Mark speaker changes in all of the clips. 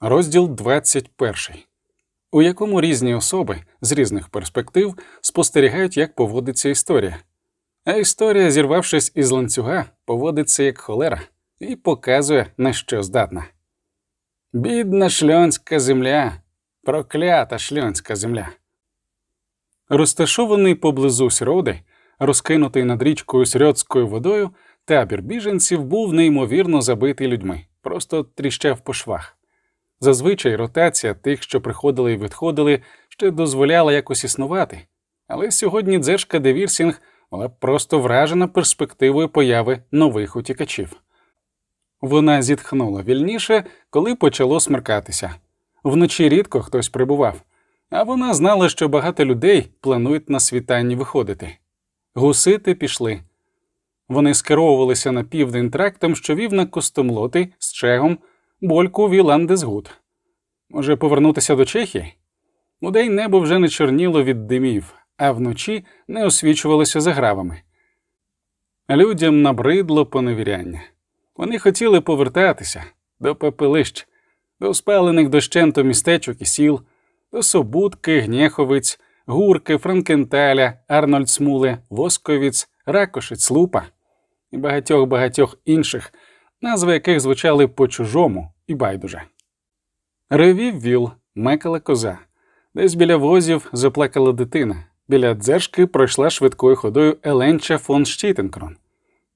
Speaker 1: Розділ 21, у якому різні особи з різних перспектив спостерігають, як поводиться історія. А історія, зірвавшись із ланцюга, поводиться як холера і показує, на що здатна. Бідна шльонська земля, проклята шльонська земля. Розташований поблизу Сроди, розкинутий над річкою Срьодською водою, табір біженців був неймовірно забитий людьми, просто тріщав по швах. Зазвичай ротація тих, що приходили і відходили, ще дозволяла якось існувати, але сьогодні Дзержка де Вірсінг була просто вражена перспективою появи нових утікачів. Вона зітхнула вільніше, коли почало смеркатися. Вночі рідко хтось прибував, а вона знала, що багато людей планують на світанні виходити. Гусити пішли. Вони скеровувалися на південь трактом, що вів на Костомлоти Стшегом Больку Віландесгуд. Може, повернутися до Чехії? Удень небо вже не чорніло від димів, а вночі не освічувалося загравами. Людям набридло поневіряння. Вони хотіли повертатися до пепелищ, до спалених дощенто містечок і сіл, до Собутки, Гнєховиць, Гурки, Франкенталя, Арнольдсмуле, Восковіць, Ракошиць, Лупа і багатьох багатьох інших назви яких звучали по-чужому і байдуже. Ревів віл, мекала коза, десь біля возів заплакала дитина, біля дзержки пройшла швидкою ходою Еленча фон Штітенкрон.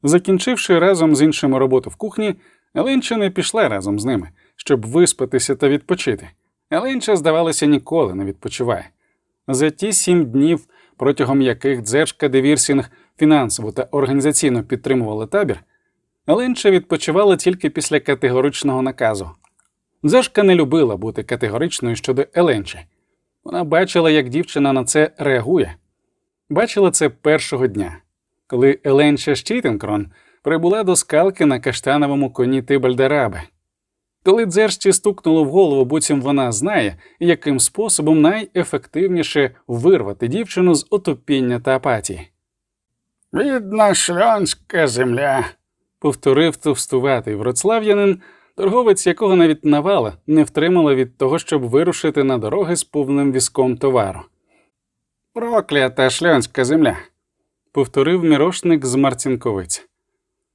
Speaker 1: Закінчивши разом з іншими роботу в кухні, Еленча не пішла разом з ними, щоб виспатися та відпочити. Еленча, здавалося, ніколи не відпочиває. За ті сім днів, протягом яких Дзержка де Вірсінг фінансово та організаційно підтримувала табір, Еленча відпочивала тільки після категоричного наказу. Дзержка не любила бути категоричною щодо Еленчі. Вона бачила, як дівчина на це реагує. Бачила це першого дня, коли Еленча Штітенкрон прибула до Скалки на каштановому коні Тибальдераби. Коли Дзержці стукнуло в голову, буцім вона знає, яким способом найефективніше вирвати дівчину з отупіння та апатії.
Speaker 2: Бідна шльонська земля
Speaker 1: повторив товстуватий вроцлав'янин, торговець якого навіть навала не втримала від того, щоб вирушити на дороги з повним візком товару. Проклята шльонська земля, повторив мірошник з Марцінковиць.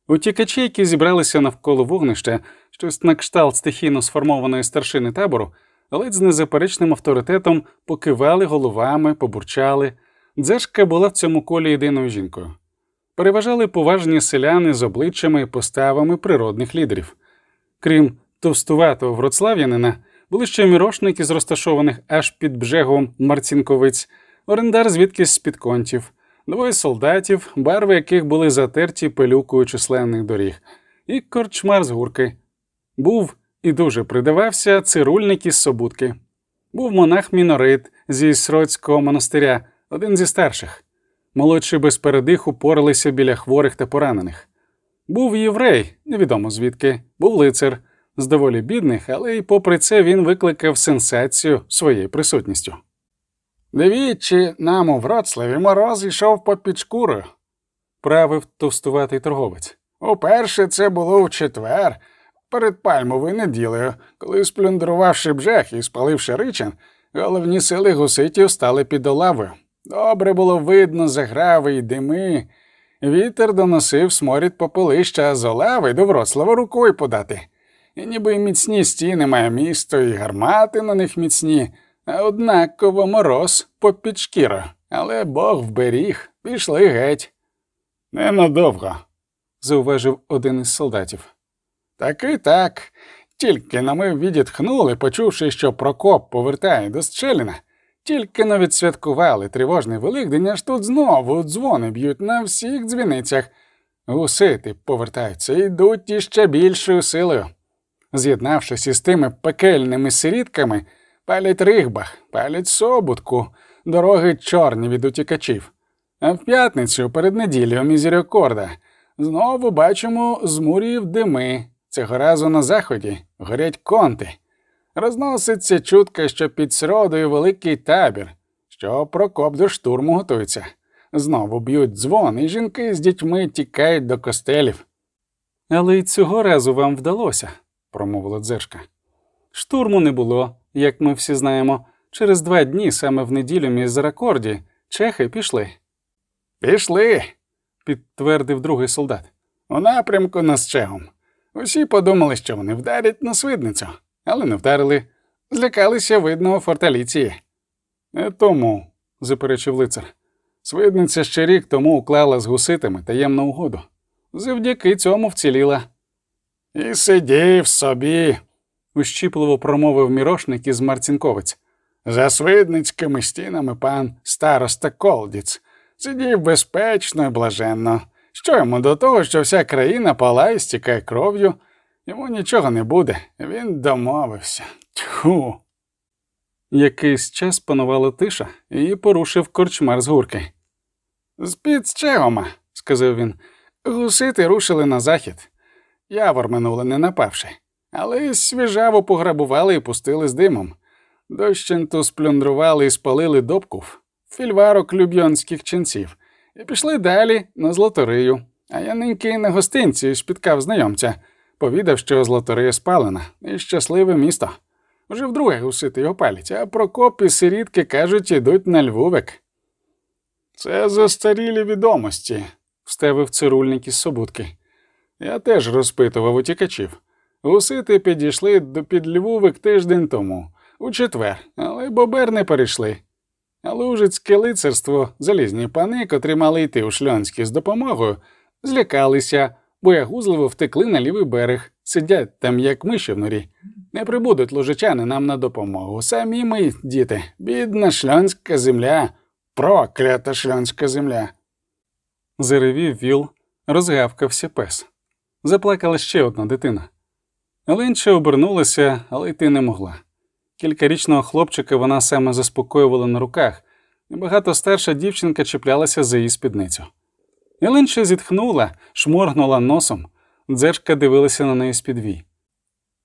Speaker 1: Утікачі, які зібралися навколо вогнища, щось на кшталт стихійно сформованої старшини табору, ледь з незаперечним авторитетом покивали головами, побурчали. Дзешка була в цьому колі єдиною жінкою переважали поважні селяни з обличчями і поставами природних лідерів. Крім товстуватого вроцлав'янина, були ще мірошники з розташованих аж під бжегом Марцінковиць, орендар звідкись з під контів, двоє солдатів, барви яких були затерті пилюкою численних доріг, і корчмар з гурки. Був і дуже придавався цирульник із Собутки. Був монах Мінорит зі Сроцького монастиря, один зі старших. Молодші без передиху поралися біля хворих та поранених. Був єврей, невідомо звідки, був лицар, з доволі бідних, але й попри це він викликав сенсацію своєю присутністю.
Speaker 2: Дивіться, нам у Вроцлаві мороз йшов попід шкурою,
Speaker 1: правив товстуватий торговець.
Speaker 2: Уперше це було в четвер, перед пальмовою неділею, коли, сплюндрувавши бжех і спаливши ричин, головні сили гуситів стали під олавою. Добре було видно заграви й дими. Вітер доносив сморід попелища, з Олави до Вроцлава рукою подати. І ніби й міцні стіни має місто, і гармати на них міцні, а однаково мороз попід шкірою. Але Бог вберіг, пішли геть.
Speaker 1: Ненадовго, зауважив один із солдатів.
Speaker 2: Таки так. Тільки на ми відітхнули, почувши, що Прокоп повертає до Щеліна. Тільки не відсвяткували тривожний Великдень, аж тут знову дзвони б'ють на всіх дзвіницях. Гусити повертаються йдуть іще більшою силою. З'єднавшись із тими пекельними сирітками, палять ригбах, палять собутку, дороги чорні від утікачів. А в п'ятницю перед неділею мізеріокорда знову бачимо змурів дими. Цього разу на заході горять конти. Розноситься чутка, що під сродою великий табір, що Прокоп до штурму готується. Знову б'ють дзвон, і жінки з дітьми тікають до костелів.
Speaker 1: Але й цього разу вам вдалося, промовила дзержка. Штурму не було, як ми всі знаємо. Через два дні, саме в неділю між ракорді, чехи пішли,
Speaker 2: Пішли.
Speaker 1: підтвердив другий солдат.
Speaker 2: У напрямку на Счегом. Усі подумали, що вони вдарять на свидницю, але не вдарили. Злякалися видного форталіції.
Speaker 1: Не тому, заперечив лицар.
Speaker 2: Свидниця ще рік тому уклала з гуситами таємну угоду. Завдяки цьому вціліла. І сидів собі,
Speaker 1: ущіпливо промовив мірошник із Марцінковець.
Speaker 2: за свидницькими стінами пан староста Колдіц. Сидів безпечно і блаженно. Що йому до того, що вся країна палає, стікає кров'ю? Йому нічого не буде. Він домовився. Тьху.
Speaker 1: Якийсь час панувала тиша, і порушив корчмар з гурки.
Speaker 2: З-під сказав він, гусити рушили на захід. Явор минуле не напавши, але свіжаво пограбували і пустили з димом. Дощенту сплюндрували і спалили Добкув, фільварок люб'йонських ченців, і пішли далі на Златорию. А я ниньки на гостинці спіткав знайомця, повідав, що Златория спалена, і щасливе місто. Вже вдруге гусити його палять, а Прокоп і сирітки кажуть, ідуть на Львовик. Це застарілі відомості,
Speaker 1: Вставив цирульник із собутки.
Speaker 2: я теж розпитував утікачів. Гусити підійшли до під Львовик тиждень тому, у четвер, але бобер не перейшли. Лужицьке лицарство, залізні пани, котрі мали йти у шльонські з допомогою, злякалися, боягузливо втекли на лівий берег, сидять там, як миші в норі. Не прибудуть лужичани нам на допомогу. Самі ми, діти, бідна шльонська земля, проклята шльонська земля.
Speaker 1: Заревів віл, розгавкався пес. Заплакала ще одна дитина. Ленча обернулася, але йти не могла. Кількарічного хлопчика вона саме заспокоювала на руках, і багато старша дівчинка чіплялася за її спідницю. Еленча зітхнула, шморгнула носом, дзерчка дивилася на неї з-під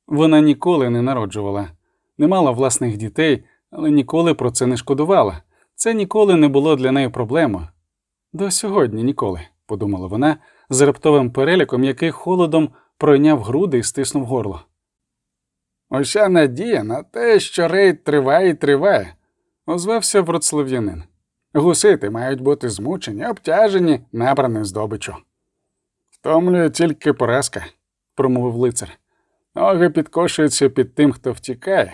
Speaker 1: Вона ніколи не народжувала, не мала власних дітей, але ніколи про це не шкодувала. Це ніколи не було для неї проблемою. До сьогодні ніколи, подумала вона з раптовим переліком, який холодом пройняв груди і стиснув горло.
Speaker 2: Уся надія на те, що рейд триває і триває,
Speaker 1: Озвався вроцлав'янин.
Speaker 2: Гусити мають бути змучені, обтяжені, набрані здобичу. Втомлює тільки поразка,
Speaker 1: промовив лицар.
Speaker 2: ноги підкошуються під тим, хто втікає,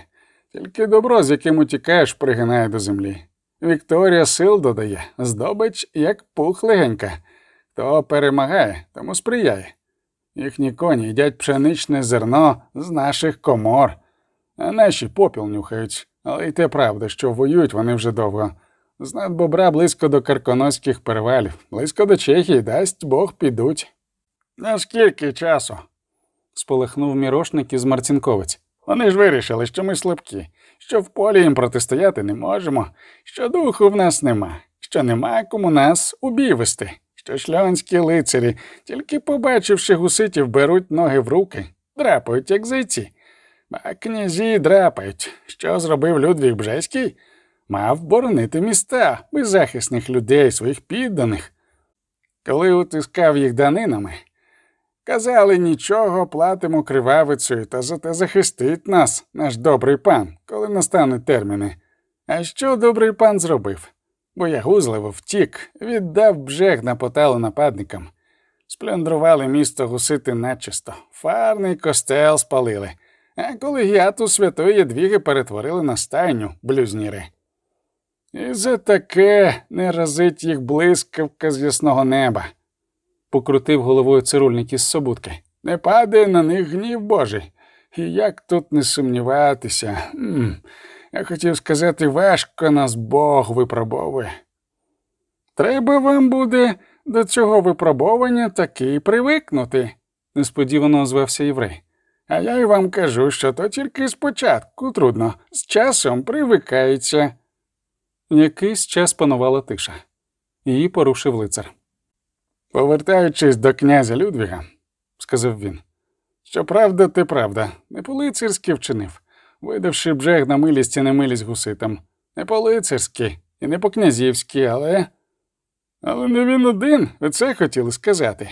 Speaker 2: тільки добро, з яким утікаєш, пригинає до землі. Вікторія сил додає, здобич, як пух легенька. Хто перемагає, тому сприяє. Їхні коні їдять пшеничне зерно з наших комор, а наші попіл нюхають, але й те правда, що воюють вони вже довго. З надбобра близько до карконоських перевалів, близько до Чехії, дасть Бог підуть. Наскільки часу?
Speaker 1: Сполихнув мірошник із Марцінковець.
Speaker 2: Вони ж вирішили, що ми слабкі, що в полі їм протистояти не можемо, що духу в нас нема, що нема кому нас у бій вести, що шльонські лицарі, тільки побачивши гуситів, беруть ноги в руки, драпають, як зайці. А князі драпають. Що зробив Людвіг Бжеський? Мав боронити міста, беззахисних людей, своїх підданих. Коли утискав їх данинами, Казали, нічого, платимо кривавицею, та зате захистить нас, наш добрий пан, коли настануть терміни. А що добрий пан зробив? Боягузливо втік, віддав бжег на поталу нападникам. Сплюндрували місто гусити начисто, фарний костел спалили, а колегіату святої Єдвіги перетворили на стайню, блюзніри. І за таке не разить їх блискавка з ясного неба
Speaker 1: покрутив головою цирульник із собутки.
Speaker 2: Не падає на них гнів Божий. І як тут не сумніватися? М-м. Я хотів сказати, важко нас Бог випробовує. Треба вам буде до цього випробовування таки привикнути,
Speaker 1: несподівано озвався єврей.
Speaker 2: А я й вам кажу, що то тільки спочатку трудно, з часом привикається.
Speaker 1: Якийсь час панувала тиша. Її порушив лицар.
Speaker 2: Повертаючись до князя Людвіга, сказав він, щоправда, ти правда, не по-лицарськи вчинив, видавши бжег на милість і немилість гуситам. Не по-лицарськи і не по-князівськи, але. Але не він один, ви це хотіли сказати,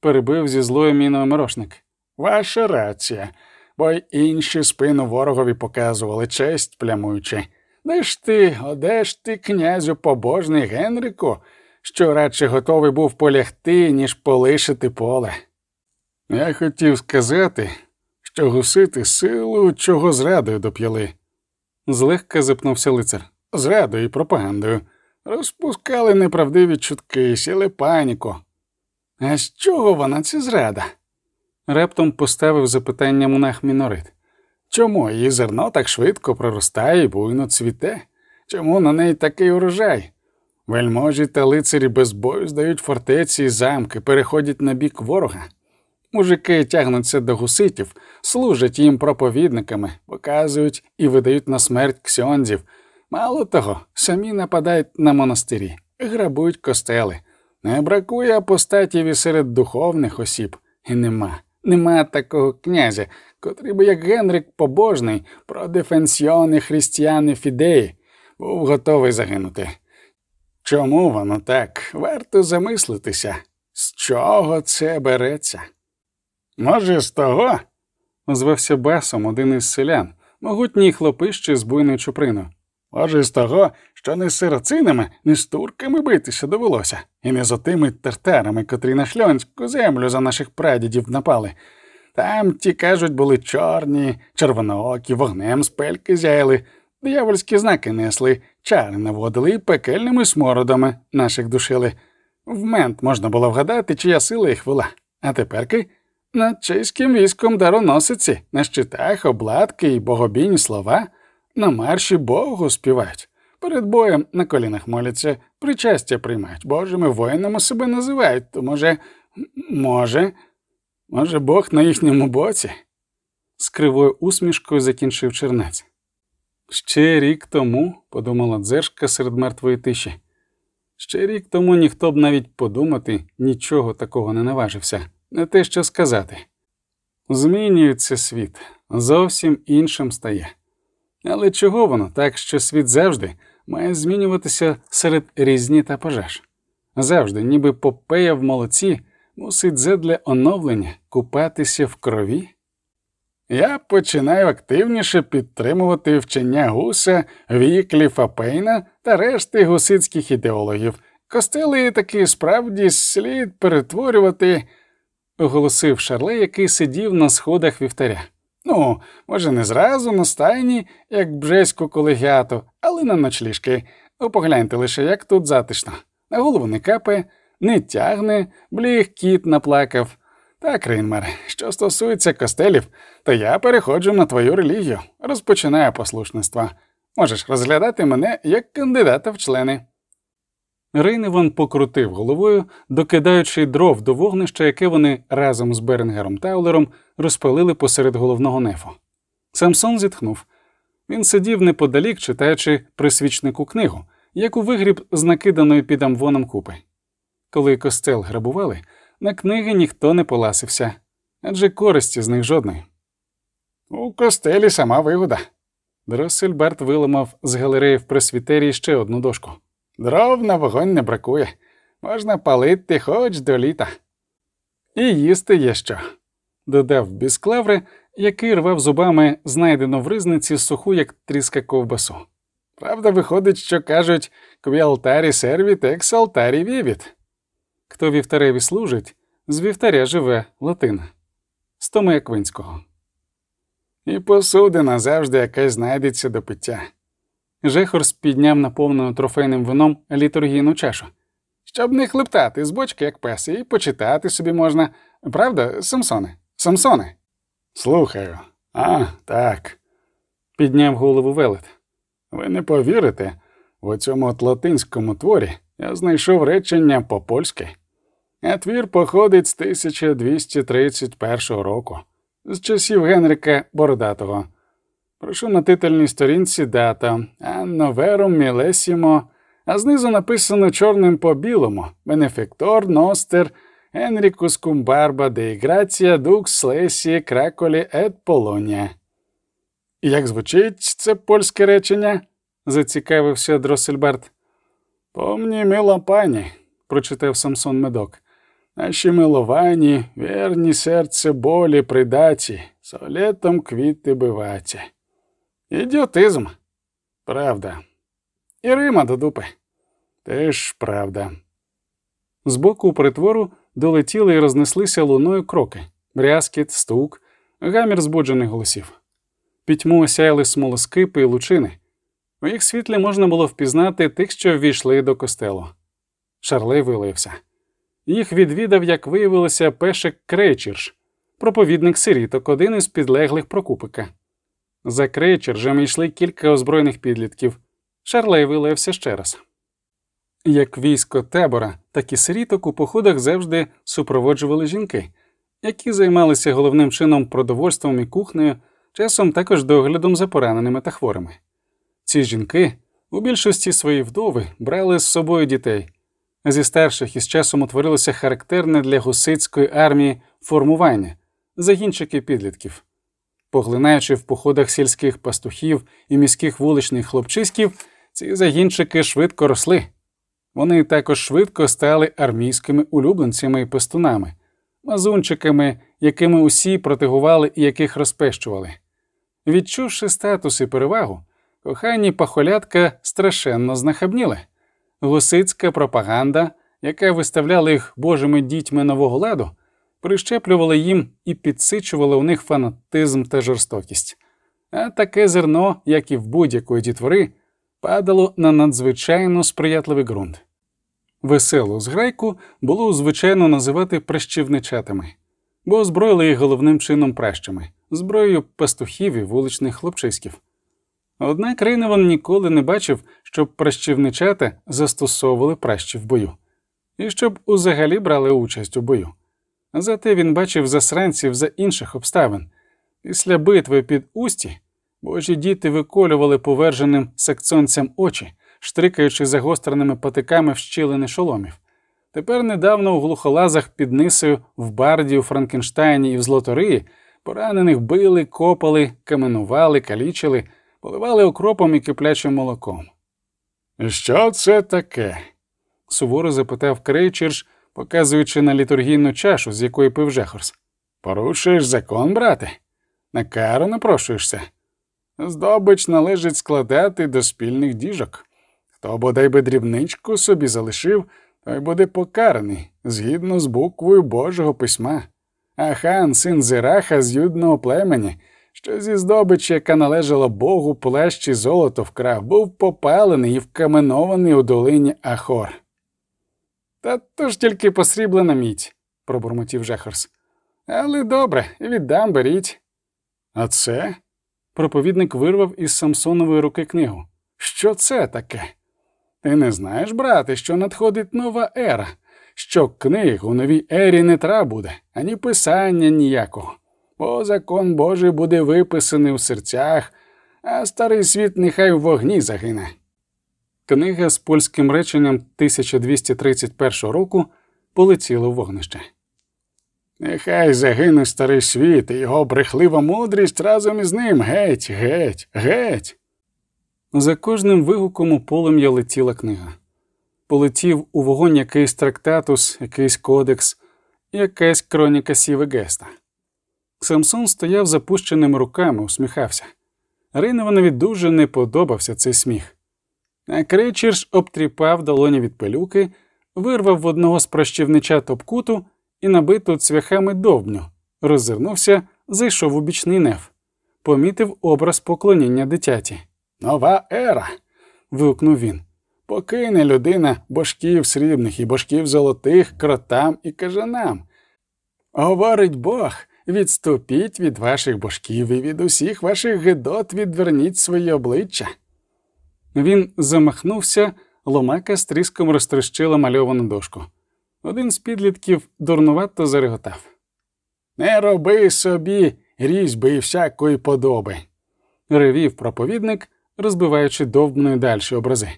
Speaker 1: перебив зі злою міною мирошник.
Speaker 2: Ваша рація. бо й інші спину ворогові показували, честь плямуючи. Де ж ти, оде ж ти, князю побожний Генрику, що радше готовий був полягти, ніж полишити поле. Я хотів сказати, що гусити силу, чого зрадою доп'яли.
Speaker 1: Злегка запнувся лицар.
Speaker 2: Зрадою і пропагандою. Розпускали неправдиві чутки, сіли паніку. А з чого вона ця зрада?
Speaker 1: Рептом поставив запитання монах Мінорит.
Speaker 2: Чому її зерно так швидко проростає і буйно цвіте? Чому на неї такий урожай? Вельможі та лицарі без бою здають фортеці і замки, переходять на бік ворога. Мужики тягнуться до гуситів, служать їм проповідниками, показують і видають на смерть ксьондзів. Мало того, самі нападають на монастирі, грабують костели. Не бракує апостатів і серед духовних осіб, і нема. Нема такого князя, котрий би, як Генрик Побожний, про дефенсіони християни фідеї, був готовий загинути. Чому воно так? Варто замислитися, з чого це береться? Може, з того?
Speaker 1: Озвався басом один із селян, могутній хлопище з буйною чуприною.
Speaker 2: Може, з того, що не з сирацинами, не з турками битися довелося, і не з отими тартарами, котрі на шльонську землю за наших прадідів напали. Там, ті кажуть, були чорні, червоноокі, вогнем з пельки зяяли, диявольські знаки несли, чари наводили і пекельними смородами наших душили. В мент можна було вгадати, чия сила їх вела. А теперки над чеським військом дароносиці, на щитах, обладки і богобійні слова, на марші Богу співають. Перед боєм на колінах моляться, причастя приймають, божими воїнами себе називають, то може, може, може, Бог на їхньому боці.
Speaker 1: З кривою усмішкою закінчив чернець. Ще рік тому, подумала дзержка серед мертвої тиші. Ще рік тому ніхто б навіть подумати нічого такого не наважився, не те що сказати. Змінюється світ, зовсім іншим стає. Але чого воно так, що світ завжди має змінюватися серед різні та пожеж? Завжди, ніби Попея в молоці, мусить задля оновлення купатися в крові?
Speaker 2: Я починаю активніше підтримувати вчення Гуса, Вікліфа, Пейна та решти гуситських ідеологів. Костели таки справді слід перетворювати,
Speaker 1: оголосив Шарлей, який сидів на сходах вівтаря.
Speaker 2: Ну, може, не зразу на стайні, як бжеську колегіату, але на ночліжки. Ну, погляньте лише, як тут затишно. На голову не капає, не тягне, бліг кіт наплакав. Так, Рейнмер, що стосується костелів, то я переходжу на твою релігію, розпочинаю послушництво. Можеш розглядати мене як кандидата в члени.
Speaker 1: Рейневан покрутив головою, докидаючи дров до вогнища, яке вони разом з Беренгером Таулером розпалили посеред головного нефу. Самсон зітхнув. Він сидів неподалік, читаючи присвічнику книгу, яку вигріб з накиданої під амвоном купи. Коли костел грабували, на книги ніхто не поласився, адже користі з них жодної.
Speaker 2: У костелі сама вигода.
Speaker 1: Дроссельберт виламав з галереї в пресвітерії ще одну дошку.
Speaker 2: Дров на вогонь не бракує. Можна палити хоч до літа.
Speaker 1: І їсти є що, додав Бісклаври, який рвав зубами знайдену в ризниці суху, як тріска ковбасу.
Speaker 2: Правда, виходить, що кажуть кві алтарі сервіт, екс алтарі вівіт.
Speaker 1: Хто вівтареві служить, з вівтаря живе латина, з Томи.
Speaker 2: І посудина завжди якась знайдеться до пиття.
Speaker 1: Жехорс підняв наповнену трофейним вином літургійну чашу.
Speaker 2: Щоб не хлептати з бочки, як пес, і почитати собі можна. Правда, Самсоне? Самсоне? Слухаю. А, так.
Speaker 1: Підняв голову велет.
Speaker 2: Ви не повірите, в цьому латинському творі я знайшов речення по польськи. А твір походить з 1231 року, з часів Генрика Бородатого. Прошу на титульній сторінці дата Анно Верум Мілесімо, а знизу написано чорним по білому Бенефектор Ностер Енрікус Кумбарба де Грація Дукс Слесі Краколі Ет Полонія. Як звучить це польське речення?
Speaker 1: зацікавився Дроссельберт.
Speaker 2: Помні, мила пані, прочитав Самсон Медок. Наші миловані, вірні серце болі придаці, Солетом квіти биваться. Ідіотизм. Правда. І Рима до дупи. Теж правда.
Speaker 1: Збоку притвору долетіли і рознеслися луною кроки, брязкіт, стук, гамір збуджених голосів. Пітьму осяяли смолоскипи і лучини. У їх світлі можна було впізнати тих, що ввійшли до костелу. Шарлей вилився. Їх відвідав, як виявилося, пешек Крейчірш, проповідник сиріток, один із підлеглих Прокупика. За Крейчержем йшли кілька озброєних підлітків. Шарлей вилився ще раз. Як військо табора, так і сиріток у походах завжди супроводжували жінки, які займалися головним чином продовольством і кухнею, часом також доглядом за пораненими та хворими. Ці жінки у більшості свої вдови брали з собою дітей. Зі старших із часом утворилося характерне для гусицької армії формування загінчики підлітків. Поглинаючи в походах сільських пастухів і міських вуличних хлопчиськів, ці загінчики швидко росли. Вони також швидко стали армійськими улюбленцями і пастунами, мазунчиками, якими усі протигували і яких розпещували. Відчувши статус і перевагу, кохані пахолятка страшенно знахабніли. Гусицька пропаганда, яка виставляла їх божими дітьми нового ладу, прищеплювала їм і підсичувала у них фанатизм та жорстокість. А таке зерно, як і в будь-якої дітвори, падало на надзвичайно сприятливий ґрунт. Веселу зграйку було звичайно називати пращівничатами, бо озброїли їх головним чином пращами, зброєю пастухів і вуличних хлопчиськів. Однак Рейневан ніколи не бачив, щоб пращівничата застосовували пращі в бою, і щоб узагалі брали участь у бою. Зате він бачив засранців за інших обставин. Після битви під усті божі діти виколювали поверженим саксонцям очі, штрикаючи загостреними патиками в щілини шоломів. Тепер недавно у глухолазах під нисою в барді, у Франкенштайні і в Злоториї поранених били, копали, каменували, калічили, поливали окропом і киплячим молоком.
Speaker 2: Що це таке?
Speaker 1: суворо запитав Крейчерш, показуючи на літургійну чашу, з якої пив Жехорс.
Speaker 2: Порушуєш закон, брате? На кару напрошуєшся. Здобич належить складати до спільних діжок. Хто бодай би дрібничку собі залишив, той буде покараний згідно з буквою Божого письма. А хан, син Зираха з юдного племені, що зі здобичі, яка належала Богу, плащі золото вкрав, був попалений і вкаменований у долині Ахор. Та то ж тільки посріблена мідь, пробурмотів Жехарс. Але добре, віддам, беріть. А це?
Speaker 1: Проповідник вирвав із Самсонової руки книгу.
Speaker 2: Що це таке? Ти не знаєш, брате, що надходить нова ера, що книг у новій ері не треба буде, ані писання ніякого, бо закон Божий буде виписаний у серцях, а старий світ нехай в вогні загине.
Speaker 1: Книга з польським реченням 1231 року полетіла в вогнище.
Speaker 2: Нехай загине старий світ і його брехлива мудрість разом із ним геть, геть, геть.
Speaker 1: За кожним вигуком у полум'я летіла книга. Полетів у вогонь якийсь трактатус, якийсь кодекс, якась кроніка Сіви Геста. Самсон стояв запущеними руками, усміхався. Рейневанові дуже не подобався цей сміх. А Крейчерш обтріпав долоні від пилюки, вирвав в одного з прощівнича топкуту і набиту цвяхами довбню, роззирнувся, зайшов у бічний неф, помітив образ поклоніння дитяті.
Speaker 2: Нова ера.
Speaker 1: вигукнув він.
Speaker 2: Покине людина божків срібних і божків золотих кротам і кажанам. Говорить Бог, відступіть від ваших божків і від усіх ваших гидот відверніть свої обличчя.
Speaker 1: Він замахнувся, ломака з тріском розтрощила мальовану дошку. Один з підлітків дурнувато зареготав.
Speaker 2: Не роби собі різьби і всякої подоби,
Speaker 1: ревів проповідник, розбиваючи довбною дальші образи.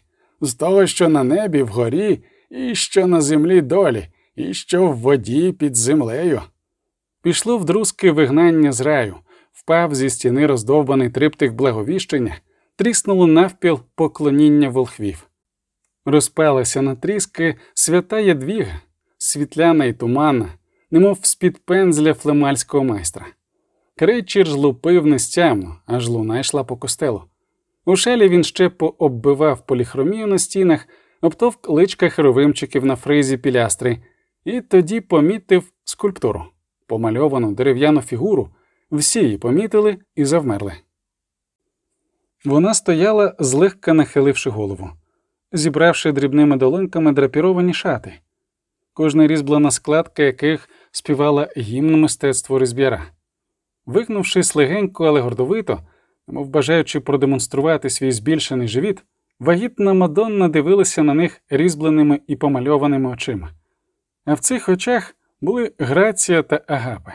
Speaker 2: З того, що на небі вгорі, і що на землі долі, і що в воді під землею.
Speaker 1: Пішло вдрузки вигнання з раю, впав зі стіни роздовбаний триптих благовіщення, тріснуло навпіл поклоніння волхвів. Розпалася на тріски свята ядвіга, світляна і туманна, немов з-під пензля флемальського майстра. Крейчір лупив нестямно, аж луна йшла по костелу. У шелі він ще пооббивав поліхромію на стінах, обтовк личка херовимчиків на фризі пілястри, і тоді помітив скульптуру, помальовану дерев'яну фігуру. Всі її помітили і завмерли. Вона стояла, злегка нахиливши голову, зібравши дрібними долоньками драпіровані шати, кожна різьблена складка яких співала гімн мистецтву різб'яра. Вигнувшись легенько, але гордовито, мов бажаючи продемонструвати свій збільшений живіт, вагітна Мадонна дивилася на них різьбленими і помальованими очима. А в цих очах були грація та агапи.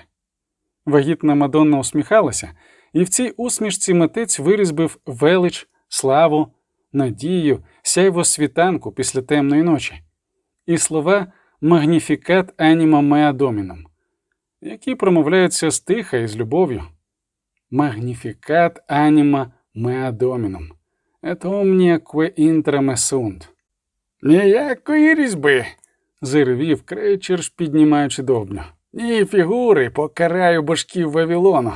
Speaker 1: Вагітна Мадонна усміхалася, і в цій усмішці митець вирізбив велич, славу, надію, сяйво світанку після темної ночі, і слова магніфікат аніма меа доміном, які промовляються стиха і з любов'ю. Магніфікат аніма меа доміном. Que intrame.
Speaker 2: Ніякої різьби.
Speaker 1: Зирвів крейчерш, піднімаючи довбню.
Speaker 2: Ні фігури покараю башків Вавилона.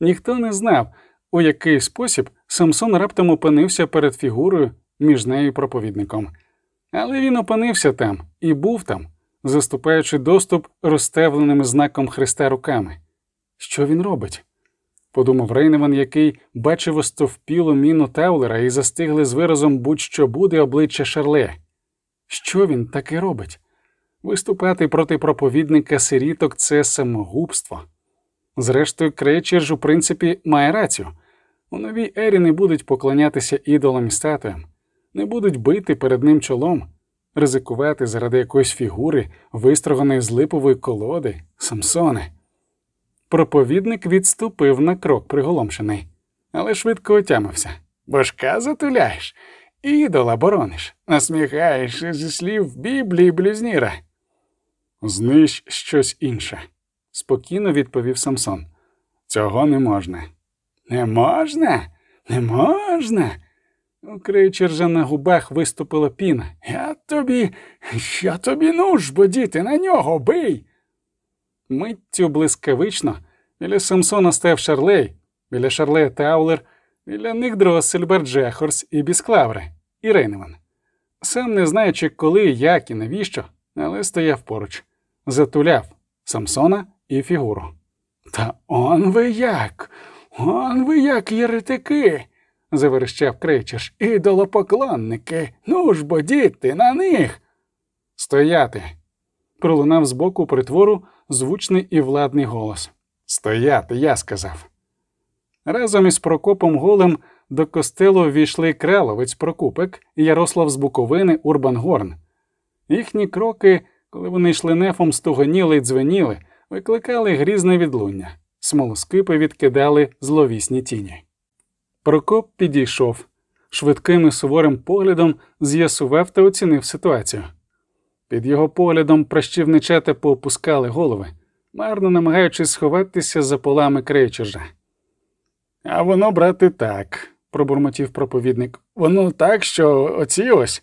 Speaker 1: Ніхто не знав, у який спосіб Самсон раптом опинився перед фігурою між нею проповідником. Але він опинився там і був там, заступаючи доступ розставленим знаком Христа руками. Що він робить? подумав Рейневан, який бачив остовпілу міну Таулера і застигли з виразом будь-що буде обличчя Шарле. Що він таке робить? Виступати проти проповідника сиріток це самогубство. Зрештою, Крейчерж, у принципі, має рацію. У новій ері не будуть поклонятися ідолам і статуям, не будуть бити перед ним чолом, ризикувати заради якоїсь фігури, вистроганої з липової колоди, Самсони. Проповідник відступив на крок приголомшений, але швидко отямився.
Speaker 2: Башка затуляєш, ідола борониш, насміхаєш зі слів Біблії блюзніра.
Speaker 1: Знищ щось інше, спокійно відповів Самсон. Цього не можна.
Speaker 2: Не можна? Не можна?
Speaker 1: У кричержа на губах виступила піна.
Speaker 2: Я тобі, я тобі нуж, бо діти на нього бий.
Speaker 1: Миттю блискавично біля Самсона став Шарлей, біля Шарлея Таулер, біля них Дроссель, Барджехорс і Бісклавре, і Рейневан. Сам не знаючи, коли, як і навіщо, але стояв поруч, затуляв Самсона і фігуру.
Speaker 2: Та он ви як, он ви як єретики, заверещав кричеш, ідолопоклонники, ну ж бо діти на них.
Speaker 1: Стояти. Пролунав збоку притвору звучний і владний голос. Стояти, я сказав. Разом із Прокопом Голем до костелу ввійшли Краловець Прокупик і Ярослав з Буковини Урбан Горн. Їхні кроки, коли вони йшли нефом, стугоніли й дзвеніли, викликали грізне відлуння, смолоскипи відкидали зловісні тіні. Прокоп підійшов, швидким і суворим поглядом з'ясував та оцінив ситуацію. Під його поглядом пращівничата поопускали голови, марно намагаючись сховатися за полами крейчержа.
Speaker 2: А воно, брате, так, пробурмотів проповідник. Воно так, що оці ось.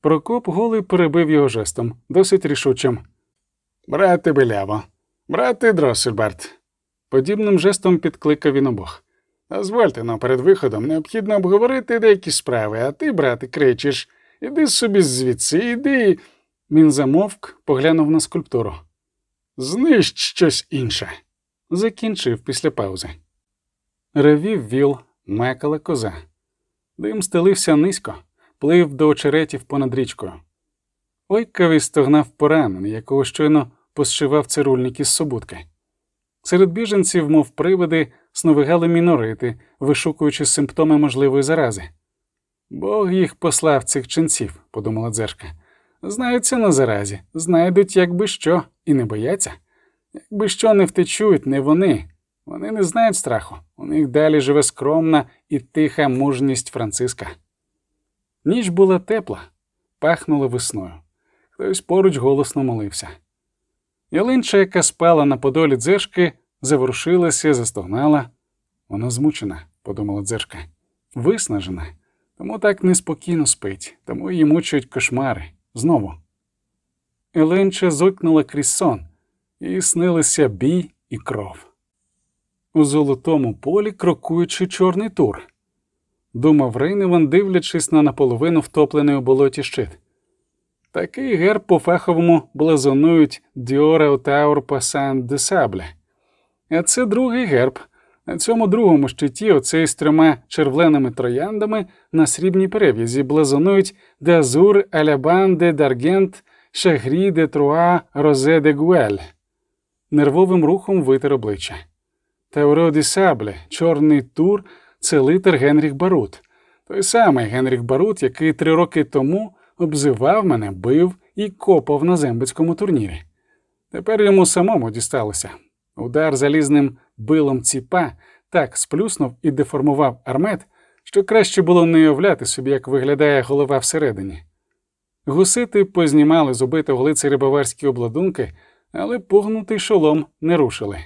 Speaker 1: Прокоп голий перебив його жестом, досить рішучим.
Speaker 2: Брате Беляво, брате Дроссельберт.
Speaker 1: Подібним жестом підкликав він обох.
Speaker 2: Дозвольте нам перед виходом необхідно обговорити деякі справи, а ти, брате, кричиш, іди собі звідси, іди.
Speaker 1: Він замовк, поглянув на скульптуру.
Speaker 2: Знищ щось інше.
Speaker 1: Закінчив після паузи. Ревів віл, мекала коза. Дим стелився низько, плив до очеретів понад річкою. Ойкав і стогнав поранений, якого щойно посшивав цирульник із собутки. Серед біженців, мов привиди, сновигали мінорити, вишукуючи симптоми можливої зарази. Бог їх послав цих ченців, подумала дзерка. Знаються на заразі, знайдуть, якби що, і не бояться. Якби що не втечуть, не вони. Вони не знають страху. У них далі живе скромна і тиха мужність Франциска. Ніч була тепла, пахнула весною. Хтось поруч голосно молився. Ялинча, яка спала на подолі дзешки, заворушилася, застогнала. Вона змучена, подумала дзешка, виснажена, тому так неспокійно спить, тому її мучують кошмари. Знову. Еленча зойкнула крізь сон, і снилися бій і кров. У золотому полі, крокуючи чорний тур. Думав Рейневан, дивлячись на наполовину втоплений у болоті щит. Такий герб по фаховому блазонують Діора Отаур Пасан де Сабле. А це другий герб. На цьому другому щиті, оцей з трьома червленими трояндами на срібній перев'язі блазонують де Азур, Алябан, де Даргент, Шагрі, де Труа, Розе де Гуель. Нервовим рухом витер обличчя. Теоро ді Сабле, чорний тур це литер Генріх Барут. Той самий Генріх Барут, який три роки тому обзивав мене, бив і копав на зембицькому турнірі. Тепер йому самому дісталося. Удар залізним билом ціпа так сплюснув і деформував армет, що краще було не уявляти собі, як виглядає голова всередині. Гусити познімали з убитого лицаря баварські обладунки, але погнутий шолом не рушили.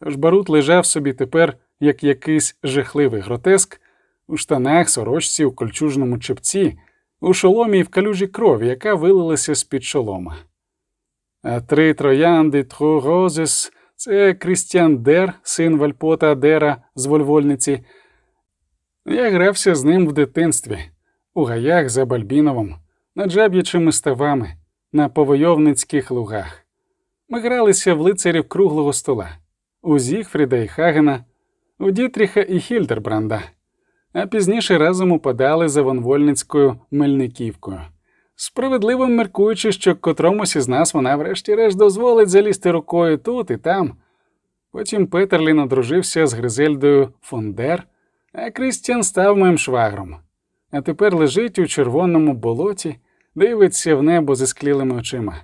Speaker 1: Тож Барут лежав собі тепер, як якийсь жахливий гротеск, у штанах, сорочці, у кольчужному чепці, у шоломі і в калюжі крові, яка вилилася з-під шолома. А три троянди Тру це Крістіан Дер, син Вальпота Дера з Вольвольниці. Я грався з ним в дитинстві, у гаях за Бальбіновом, над жаб'ячими ставами, на повойовницьких лугах. Ми гралися в лицарів круглого стола, у Зігфріда і Хагена, у Дітріха і Хільдербранда, а пізніше разом упадали за Вонвольницькою Мельниківкою справедливо міркуючи, що котромусь із нас вона врешті-решт дозволить залізти рукою тут і там. Потім Петерлін одружився з Гризельдою фон Дер, а Крістіан став моїм швагром. А тепер лежить у червоному болоті, дивиться в небо зі скляними очима.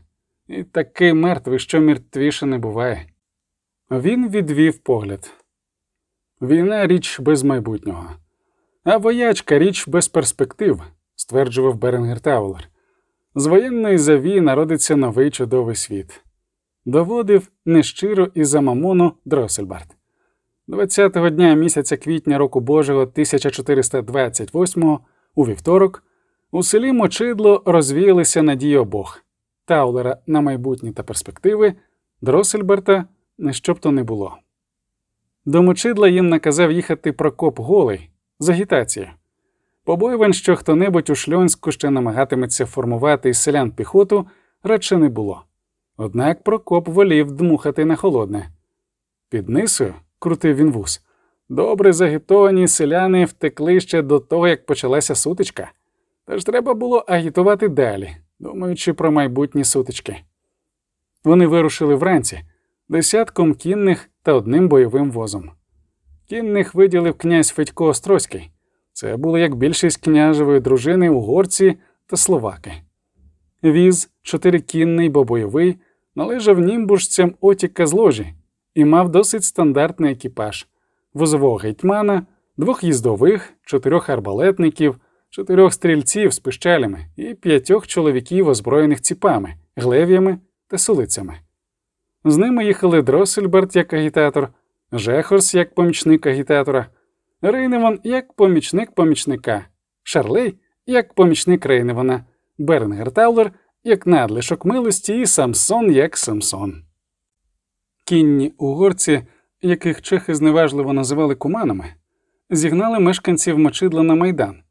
Speaker 1: І такий мертвий, що мертвіше не буває. Він відвів погляд. Війна річ без майбутнього, а вояцька річ без перспектив, стверджував Беренгер Таулер. З воєнної завірюхи народиться новий чудовий світ. Доводив нещиро і за мамону Дроссельбард. 20-го дня місяця квітня року Божого 1428-го, у вівторок, у селі Мочидло розвіялися надії обох Таулера на майбутнє та перспективи, Дроссельберта не щоб то не було. До Мочидла їм наказав їхати Прокоп голий з агітацією. Побоювань, що хто небудь у шльонську ще намагатиметься формувати із селян піхоту, радше не було. Однак Прокоп волів дмухати на холодне. Під нисою, крутив він вус, добре загітовані селяни втекли ще до того, як почалася сутичка, тож треба було агітувати далі, думаючи про майбутні сутички. Вони вирушили вранці десятком кінних та одним бойовим возом. Кінних виділив князь Федько Острозький. Це було як більшість княжевої дружини угорці та словаки. Віз, чотирикінний, бо бойовий, належав німбушцям Отіка з ложі і мав досить стандартний екіпаж возового гетьмана, двох їздових, чотирьох арбалетників, чотирьох стрільців з пищалями і п'ятьох чоловіків, озброєних ціпами, глев'ями та сулицями. З ними їхали Дроссельберт як агітатор, Жехорс як помічник агітатора. Рейневан як помічник помічника, Шарлей як помічник Рейневана, Беренгер Таулер як надлишок милості і Самсон як Самсон. Кінні угорці, яких чехи зневажливо називали куманами, зігнали мешканців Мочидла на майдан,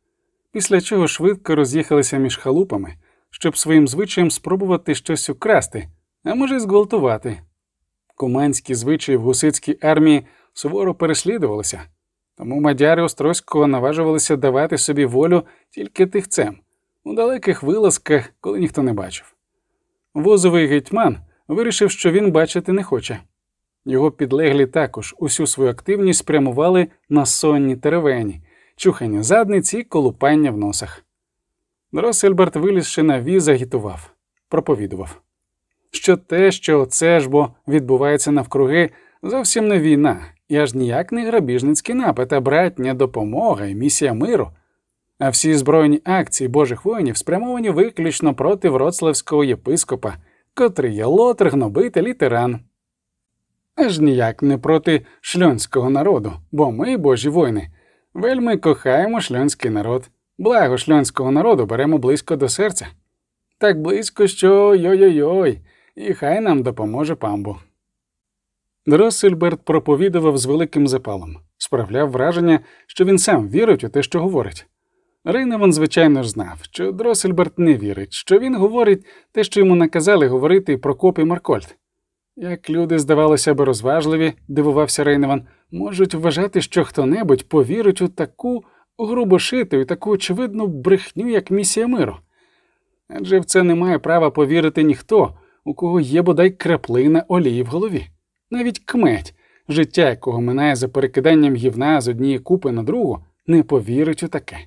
Speaker 1: після чого швидко роз'їхалися між халупами, щоб своїм звичаєм спробувати щось украсти, а може й зґвалтувати. Куманські звичаї в гусицькій армії суворо переслідувалися. Тому мадяри Острозького наважувалися давати собі волю тільки тихцем, у далеких вилазках, коли ніхто не бачив. Возовий гетьман вирішив, що він бачити не хоче. Його підлеглі також усю свою активність спрямували на сонні теревені, чухання задниці і колупання в носах. Дросельберт, вилізши на віз, агітував, проповідував, що те, що це ж бо відбувається навкруги, зовсім не війна, і аж ніяк не грабіжницький напад, а братня допомога і місія миру. А всі збройні акції Божих воїнів спрямовані виключно проти вроцлавського єпископа, котрий є лотр, гнобитель і тиран. Аж ніяк не проти шльонського народу, бо ми, божі воїни, вельми кохаємо шльонський народ, благо шльонського народу беремо близько до серця. Так близько, що йой-йой-йой, і хай нам допоможе памбу. Дроссельберт проповідував з великим запалом, справляв враження, що він сам вірить у те, що говорить. Рейневан, звичайно ж, знав, що Дроссельберт не вірить, що він говорить те, що йому наказали говорити Прокоп і Маркольд. Як люди, здавалося б, розважливі, дивувався Рейневан, можуть вважати, що хто-небудь повірить у таку грубошиту і таку очевидну брехню, як місія миру. Адже в це не має права повірити ніхто, у кого є бодай краплина олії в голові, навіть кметь, життя якого минає за перекиданням гівна з однієї купи на другу, не повірить у таке.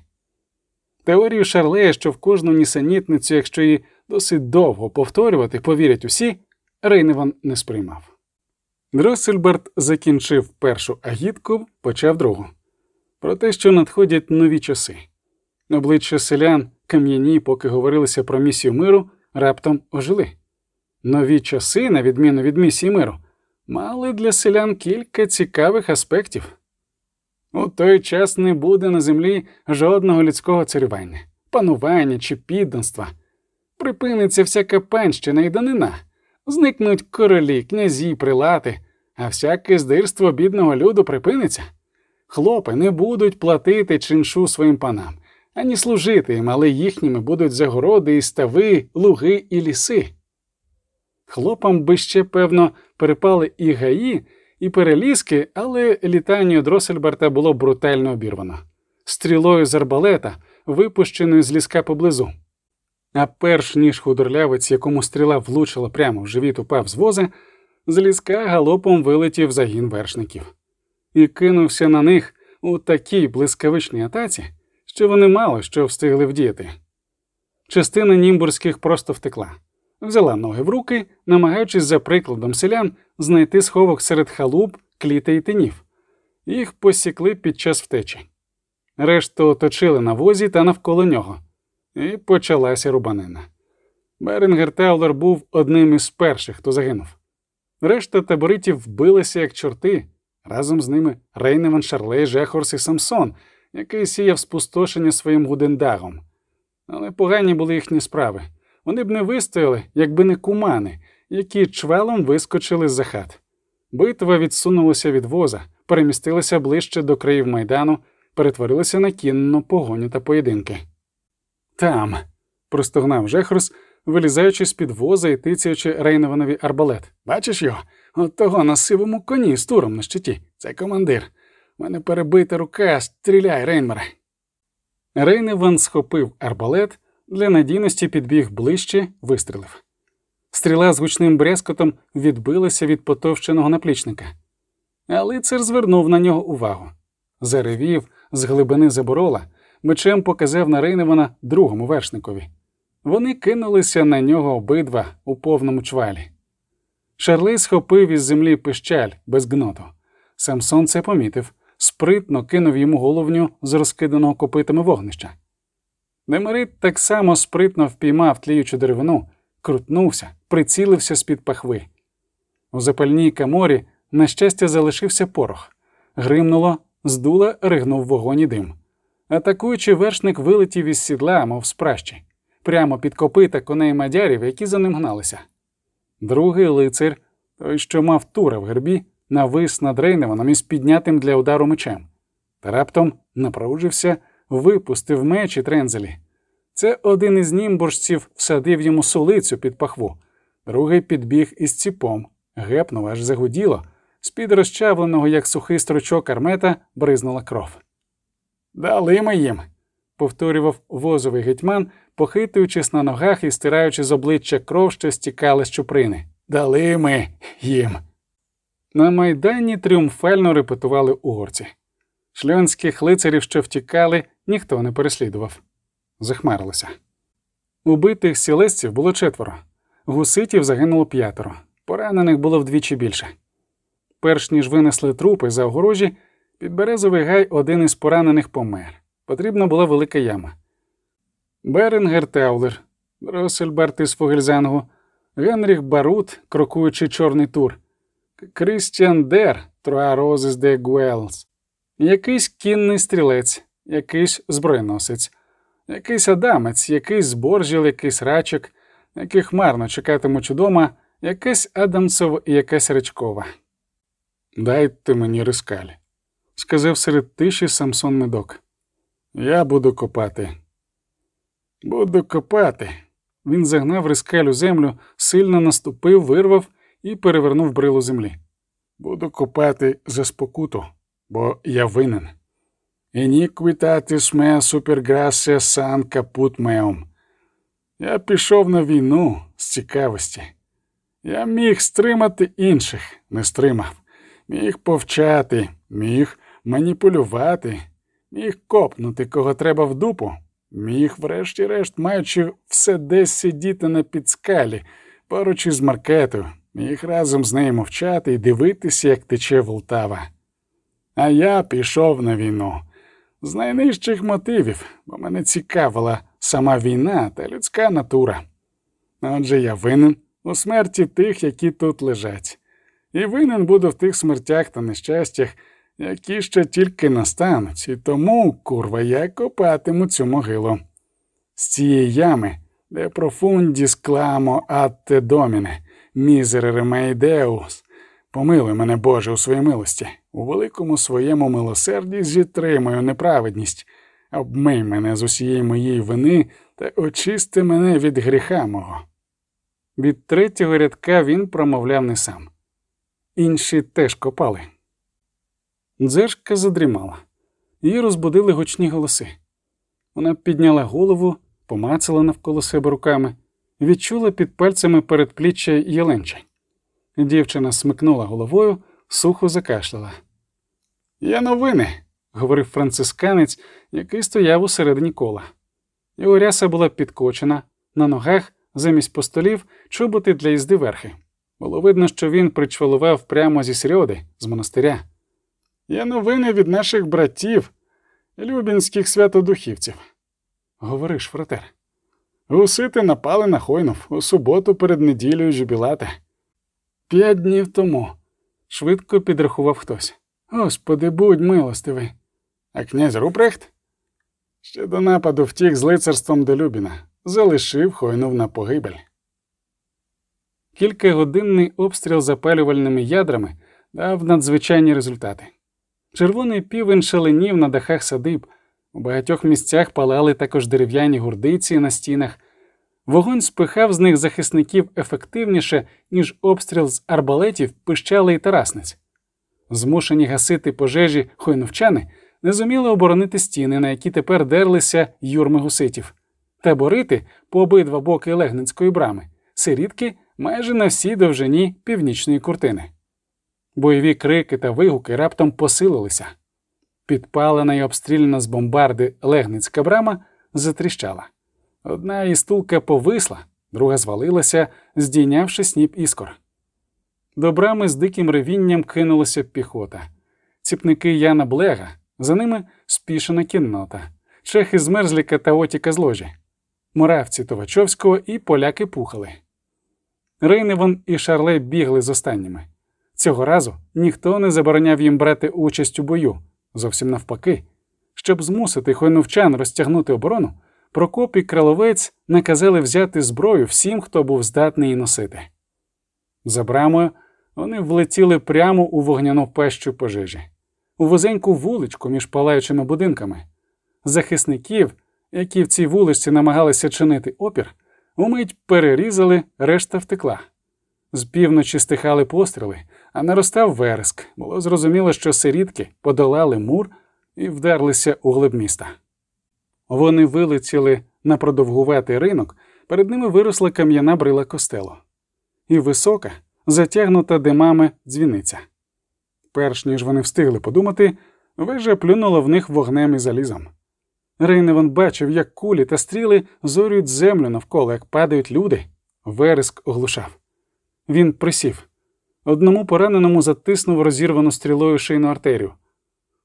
Speaker 1: Теорію Шарлея, що в кожну нісенітницю, якщо її досить довго повторювати, повірять усі, Рейневан не сприймав. Дроссельберт закінчив першу агітку, почав другу. Про те, що надходять нові часи. Обличчя селян, кам'яні, поки говорилися про місію миру, раптом ожили. Нові часи, на відміну від місії миру, мали для селян кілька цікавих аспектів. У той час не буде на землі жодного людського царювання, панування чи підданства. Припиниться всяка панщина і данина, зникнуть королі, князі, прилати, а всяке здирство бідного люду припиниться. Хлопи не будуть платити чиншу своїм панам, ані служити їм, але їхніми будуть загороди і стави, луги і ліси. Хлопам би ще, певно, перепали і гаї, і перелізки, але літанню Дросельберта було брутально обірвано стрілою з арбалета, випущеною з ліска поблизу. А перш ніж худорлявець, якому стріла влучила прямо в живіт, упав з воза, з ліска галопом вилетів загін вершників і кинувся на них у такій блискавичній атаці, що вони мало що встигли вдіяти. Частина німбурських просто втекла, взяла ноги в руки, намагаючись за прикладом селян знайти сховок серед халуп, кліта і тинів. Їх посікли під час втечі. Решту оточили на возі та навколо нього, і почалася рубанина. Берингер Таулер був одним із перших, хто загинув. Решта таборитів вбилися як чорти, разом з ними Рейневан, Шарлей, Жехорс і Самсон, який сіяв спустошення своїм гудендагом. Але погані були їхні справи. Вони б не вистояли, якби не кумани, які чвелом вискочили з-за хат. Битва відсунулася від воза, перемістилася ближче до країв майдану, перетворилася на кінну погоню та поєдинки. Там, простогнав Жехрус, вилізаючи з під воза і тицяючи Рейнованові арбалет. Бачиш його? От того на сивому коні з туром на щиті. Це командир. У мене перебита рука, стріляй, Рейнмере. Рейневан схопив арбалет, для надійності підбіг ближче, вистрілив. Стріла з гучним брязкотом відбилася від потовщеного наплічника. А лицар звернув на нього увагу. Заревів з глибини заборола, мечем показав на Рейневана другому вершникові. Вони кинулися на нього обидва у повному чвалі. Шарлей схопив із землі пищаль без гноту. Самсон це помітив, спритно кинув йому головню з розкиданого копитами вогнища. Демерит так само спритно впіймав тліючу деревину, крутнувся, прицілився з-під пахви. У запальній каморі, на щастя, залишився порох. Гримнуло, здула, ригнув вогонь і дим. Атакуючи, вершник вилетів із сідла, мов з пращі, прямо під копита коней мадярів, які за ним гналися. Другий лицар, той, що мав тура в гербі, навис над Рейневаном із піднятим для удару мечем. Та раптом напружився, випустив меч і трензелі. Це один із німбуржців всадив йому сулицю під пахву, другий підбіг із ціпом, гепнув, аж загуділо, з під розчавленого, як сухий стручок армета, бризнула кров. Дали ми їм, повторював возовий гетьман, похитуючись на ногах і стираючи з обличчя кров, що стікали з чуприни. Дали ми їм. На майдані тріумфально репетували угорці. Шльонських лицарів, що втікали, ніхто не переслідував. Захмарилося. Убитих сілесців було четверо, гуситів загинуло п'ятеро, поранених було вдвічі більше. Перш ніж винесли трупи за огорожі, під березовий гай один із поранених помер. Потрібна була велика яма. Беренгер Таулер, Росельберт із Фогельзангу, Генріх Барут, крокуючи чорний тур, Крістіан Дер, Троа Розес де Гуелс, якийсь кінний стрілець, якийсь збройносець, якийсь адамець, якийсь зборжіл, якийсь рачок, яких марно чекатимуть удома, якесь Адамцево і якась речкова.
Speaker 2: Дайте мені рискаль, сказав серед тиші Самсон Медок. Я буду копати. Буду копати. Він загнав рискаль у землю, сильно наступив, вирвав і перевернув брилу землі. Буду копати за спокуту, бо я винен. Ініквітатис меа суперграсія сан капут меум. Я пішов на війну з цікавості. Я міг стримати інших, не стримав, міг повчати, міг маніпулювати, міг копнути, кого треба в дупу, міг, врешті-решт, маючи все десь сидіти на підскалі, поруч із маркетою, міг разом з нею мовчати і дивитися, як тече Волтава. А я пішов на війну з найнижчих мотивів, бо мене цікавила сама війна та людська натура. Отже, я винен у смерті тих, які тут лежать, і винен буду в тих смертях та нещастях, які ще тільки настануть, і тому, курва, я копатиму цю могилу. З цієї ями, де профундіс кламо атте доміне, мізере ремейдеус, помилуй мене, Боже, у своїй милості, у великому своєму милосерді зітримаю неправедність, обмий мене з усієї моєї вини та очисти мене від гріха мого.
Speaker 1: Від третього рядка він промовляв не сам. Інші теж копали. Дзержка задрімала, її розбудили гучні голоси. Вона підняла голову, помацала навколо себе руками, відчула під пальцями передпліччя Єленча. Дівчина смикнула головою, сухо закашляла.
Speaker 2: Є новини,
Speaker 1: говорив францисканець, який стояв у середині кола. Його ряса була підкочена, на ногах, замість постолів, чоботи для їзди верхи. Було видно, що він причвалував прямо зі Срьоди, з монастиря.
Speaker 2: Є новини від наших братів, Любінських святодухівців.
Speaker 1: Говори ж, фратер.
Speaker 2: Гусити напали на Хойнов у суботу перед неділею Jubilate.
Speaker 1: П'ять днів тому. Швидко підрахував хтось. Господи, будь милостивий.
Speaker 2: А князь Рупрехт? Ще до нападу втік з лицарством до Любіна, залишив Хойнов на погибель.
Speaker 1: Кількагодинний обстріл запалювальними ядрами дав надзвичайні результати. Червоний півень шаленів на дахах садиб, у багатьох місцях палали також дерев'яні гурдиці на стінах. Вогонь спихав з них захисників ефективніше, ніж обстріл з арбалетів пищали й тарасниць. Змушені гасити пожежі хойновчани не зуміли оборонити стіни, на які тепер дерлися юрми гуситів, та борити по обидва боки Легненської брами, сирітки майже на всій довжині північної куртини. Бойові крики та вигуки раптом посилилися. Підпалена й обстріляна з бомбарди Легницька брама затріщала. Одна істулка повисла, друга звалилася, здійнявши сніп іскор. До брами з диким ревінням кинулася піхота. Ціпники Яна Блега, за ними спішена кіннота, чехи з Мерзліка та Отіка з ложі, муравці Товачовського і поляки пухали. Рейневан і Шарле бігли з останніми. Цього разу ніхто не забороняв їм брати участь у бою, зовсім навпаки. Щоб змусити хойновчан розтягнути оборону, Прокоп і Криловець наказали взяти зброю всім, хто був здатний її носити. За брамою вони влетіли прямо у вогняну пещу пожежі, у вузеньку вуличку між палаючими будинками. Захисників, які в цій вуличці намагалися чинити опір, умить перерізали, решта втекла. З півночі стихали постріли, а наростав вереск. Було зрозуміло, що сирітки подолали мур і вдерлися у глиб міста. Вони вилетіли на продовгуватий ринок, перед ними виросла кам'яна брила костелу. І висока, затягнута димами дзвіниця. Перш ніж вони встигли подумати, вежа плюнула в них вогнем і залізом. Рейневан бачив, як кулі та стріли зорюють землю навколо, як падають люди. Вереск оглушав. Він присів. Одному пораненому затиснув розірвану стрілою шийну артерію.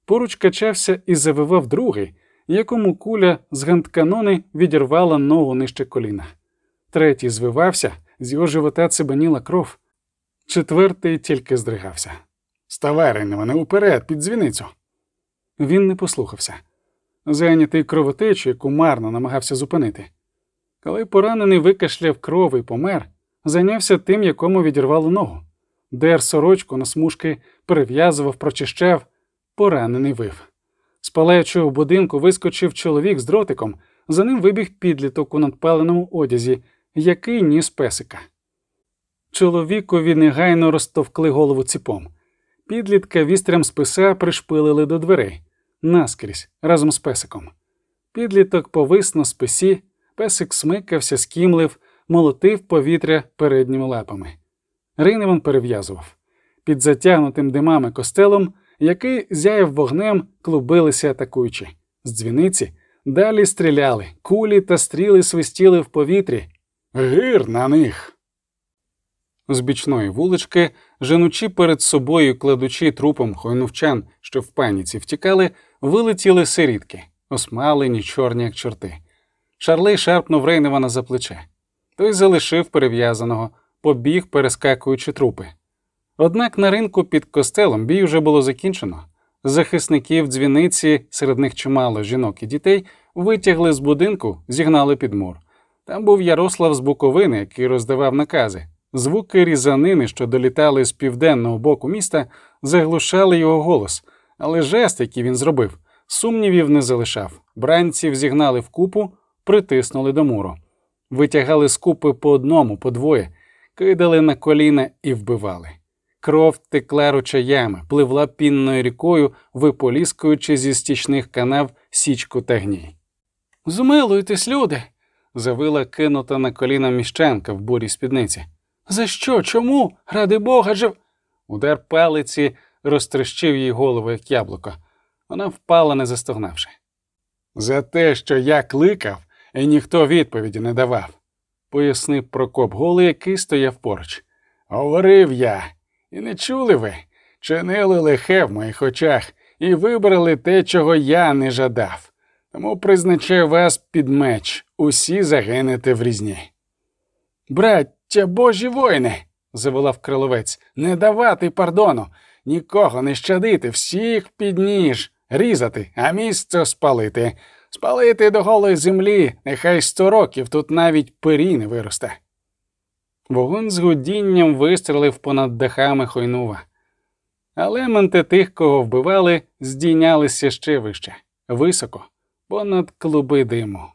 Speaker 1: Поруч качався і завивав другий, якому куля з гандканони відірвала ногу нижче коліна. Третій звивався, з його живота цибаніла кров. Четвертий тільки здригався.
Speaker 2: Ставай, Рейневане, уперед, під дзвіницю.
Speaker 1: Він не послухався. Зайнятий кровотечею, яку марно намагався зупинити. Коли поранений викашляв кров і помер, зайнявся тим, якому відірвало ногу, дер сорочку на смужки перев'язував, прочищав, поранений вив. З палаючого будинку вискочив чоловік з дротиком, за ним вибіг підліток у надпаленому одязі, який ніс песика. Чоловікові негайно розтовкли голову ціпом. Підлітка вістрям списа пришпилили до дверей наскрізь разом з песиком. Підліток повис на списі, песик смикався, скімлив, молотив повітря передніми лапами. Рейневан перев'язував. Під затягнутим димами костелом, який зяяв вогнем, клубилися атакуючи. З дзвіниці далі стріляли, кулі та стріли свистіли в повітрі.
Speaker 2: Гир на них.
Speaker 1: З бічної вулички, женучи перед собою, кладучи трупом хойнувчан, що в паніці втікали, вилетіли сирітки, осмалені, чорні, як чорти. Шарлей шарпнув Рейневана за плече. Той залишив перев'язаного, побіг, перескакуючи трупи. Однак на ринку під костелом бій вже було закінчено. Захисників дзвіниці, серед них чимало жінок і дітей, витягли з будинку, зігнали під мур. Там був Ярослав з Буковини, який роздавав накази. Звуки різанини, що долітали з південного боку міста, заглушали його голос, але жест, який він зробив, сумнівів не залишав. Бранців зігнали в купу, притиснули до муру, витягали з купи по одному, по двоє, кидали на коліна і вбивали. Кров текла ручаями, пливла пінною рікою, виполіскуючи зі стічних канав січку та гній. Змилуйтесь, люди. завила кинута на коліна міщанка в бурій спідниці. За що? Чому? Ради Бога жив. Удар палиці розтрощив їй голову, як яблуко. Вона впала, не застогнавши.
Speaker 2: За те, що я кликав, і ніхто відповіді не давав.
Speaker 1: Пояснив Прокоп голий, який стояв поруч.
Speaker 2: Говорив я, і не чули ви, чинили лихе в моїх очах і вибрали те, чого я не жадав. Тому призначаю вас під меч, усі загинете в різні. Браття божі воїни, заволав криловець, не давати пардону, нікого не щадити, всіх під ніж, різати, а місце спалити, спалити до голої землі, нехай сто років тут навіть пирі не виросте.
Speaker 1: Вогонь з гудінням вистрелив понад дахами Хойнува. Але менти тих, кого вбивали, здійнялися ще вище, високо, понад клуби диму.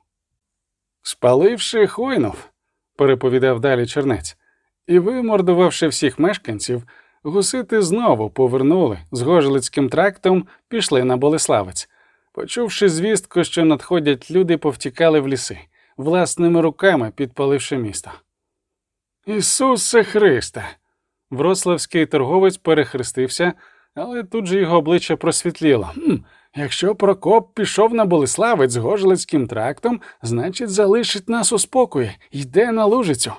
Speaker 2: Спаливши Хойнув, переповідав далі чернець, і вимордувавши всіх мешканців, гусити знову повернули з Гожлицьким трактом, пішли на Болеславець. Почувши звістку, що надходять люди, повтікали в ліси, власними руками підпаливши місто. Ісусе Христе! Врославський торговець перехрестився, але тут же його обличчя просвітліло. «Хм, Якщо Прокоп пішов на Болеславець з Гожлицьким трактом, значить, залишить нас у спокої, йде на лужицю.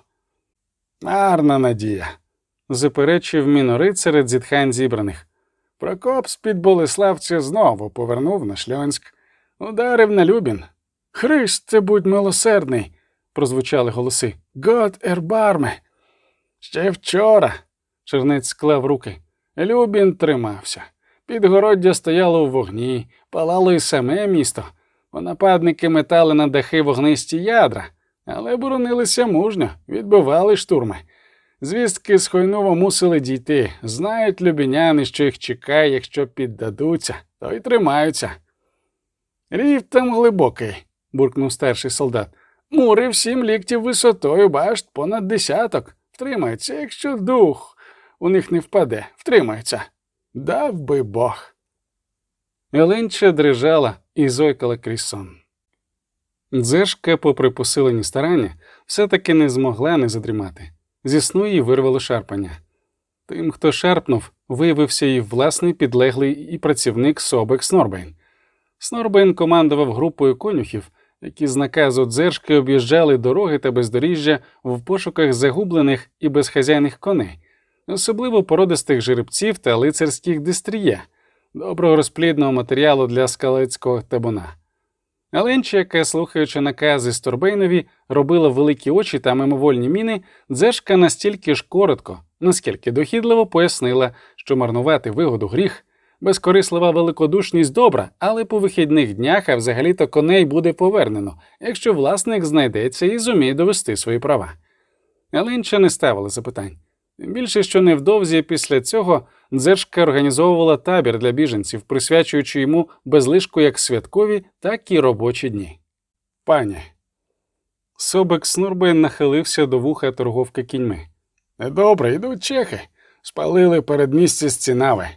Speaker 2: Марна надія, заперечив мінорит серед зітхань зібраних. Прокоп з-під Болеславця знову повернув на Шльонськ, ударив на Любін. Христе, будь милосердний, прозвучали голоси. Гот ербарме. Ще вчора. Чернець склав руки. Любін тримався. Підгороддя стояло у вогні, палало й саме місто. Нападники метали на дахи вогнисті ядра, але боронилися мужньо, відбивали штурми. Звістки з Хойнова мусили дійти. Знають любіняни, що їх чекає, якщо піддадуться, то й тримаються. Рів там глибокий, буркнув старший солдат. Мури всім ліктів висотою, башт понад десяток. Втримаються, якщо дух у них не впаде, втримаються. Дав би Бог.
Speaker 1: Еленча дрижала і зойкала крізь сон. Дзешка, попри посилені старання, все-таки не змогла не задрімати. Зі сну її вирвало шарпання. Тим, хто шарпнув, виявився її власний підлеглий і працівник Собек Снорбейн. Снорбейн командував групою конюхів, які з наказу дзержки об'їжджали дороги та бездоріжжя в пошуках загублених і безхазяйних коней, особливо породистих жеребців та лицарських дистрія, доброго розплідного матеріалу для скалецького табуна. Аленча, яка, слухаючи накази Сторбейнові, робила великі очі та мимовольні міни, дзешка настільки ж коротко, наскільки дохідливо пояснила, що марнувати вигоду гріх, безкорислива великодушність добра, але по вихідних днях, а взагалі-то коней буде повернено, якщо власник знайдеться і зуміє довести свої права. Аленча не ставила запитань. Більше, що невдовзі після цього Дзержка організовувала табір для біженців, присвячуючи йому безлишку як святкові, так і робочі дні. Пані. Собек Снурбейн нахилився до вуха торговки кіньми.
Speaker 2: Недобре, йдуть чехи. Спалили передмістя стінави.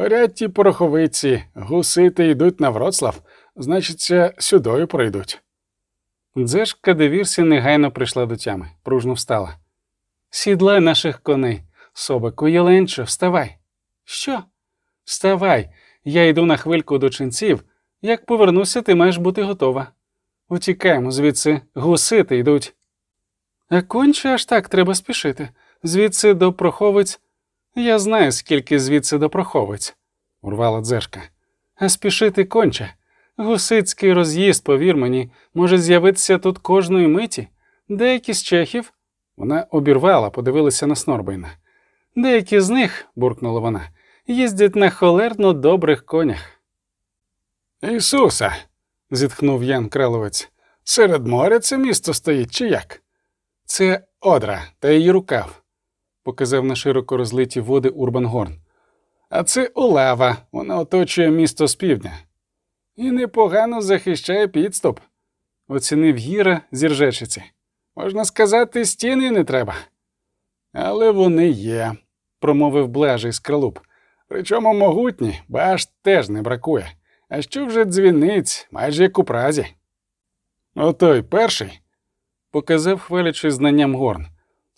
Speaker 2: Горять ті пороховиці, гусити йдуть на Вроцлав, значиться, сюдою пройдуть.
Speaker 1: Дзержка Девірсі негайно прийшла до тями, пружно встала. Сідлай наших коней, Собеку, Єленчо, вставай. Що? Вставай, я йду на хвильку до ченців. Як повернуся, ти маєш бути готова. Утікаємо звідси, гусити йдуть. А конче аж так треба спішити. Звідси до проховиць. Я знаю, скільки звідси до проховиць, урвала дзержка. А спішити конче. Гусицький роз'їзд, повір мені, може з'явитися тут кожної миті. Деякі з чехів. Вона обірвала, подивилася на Снорбейна. Деякі з них, буркнула вона, їздять на холерно добрих конях.
Speaker 2: Ісуса. зітхнув Ян Краловець. Серед моря це місто стоїть чи як?
Speaker 1: Це одра та її рукав, показав на широко розлиті води Урбангорн.
Speaker 2: А це Улава, вона оточує місто з півдня. І непогано захищає підступ.
Speaker 1: Оцінив гіра з Іржечиці.
Speaker 2: Можна сказати, стіни не треба. Але вони є, промовив блажий скралуб. Причому могутні, баш теж не бракує. А що вже дзвіниць, майже як у празі. Отой перший,
Speaker 1: показав хвалячи знанням горн.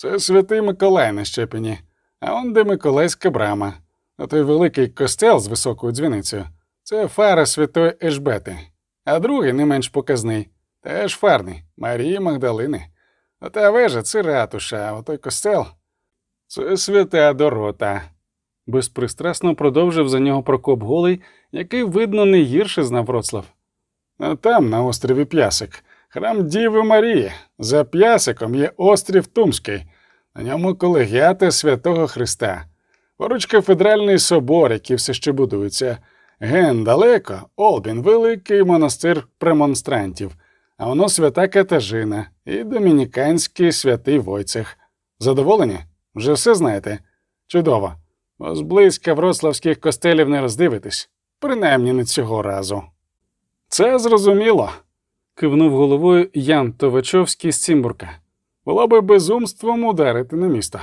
Speaker 2: Це святий Миколай на щепені, а он де Миколайська брама, а той великий костел з високою дзвіницею. Це фара святої Ешбети, а другий не менш показний, теж фарний Марії Магдалини. А та вежа це ратуша, а отой костел це свята Дорота.
Speaker 1: Безпристрасно продовжив за нього Прокоп Голий, який, видно, не гірше знав Вроцлав.
Speaker 2: А там, на острові П'ясик, храм Діви Марії. За П'ясиком є острів Тумський, на ньому колегіата святого Христа. Поруч кафедральний собор, який все ще будується. Ген далеко, Олбін, великий монастир премонстрантів, а воно свята Катажина і домініканський святий Войцех. Задоволені? Вже все знаєте? Чудово. Бо зблизька вроцлавських костелів не роздивитись, принаймні не цього разу. Це зрозуміло,
Speaker 1: кивнув головою Ян Товачовський з Цимбурка.
Speaker 2: Було би безумством ударити на місто.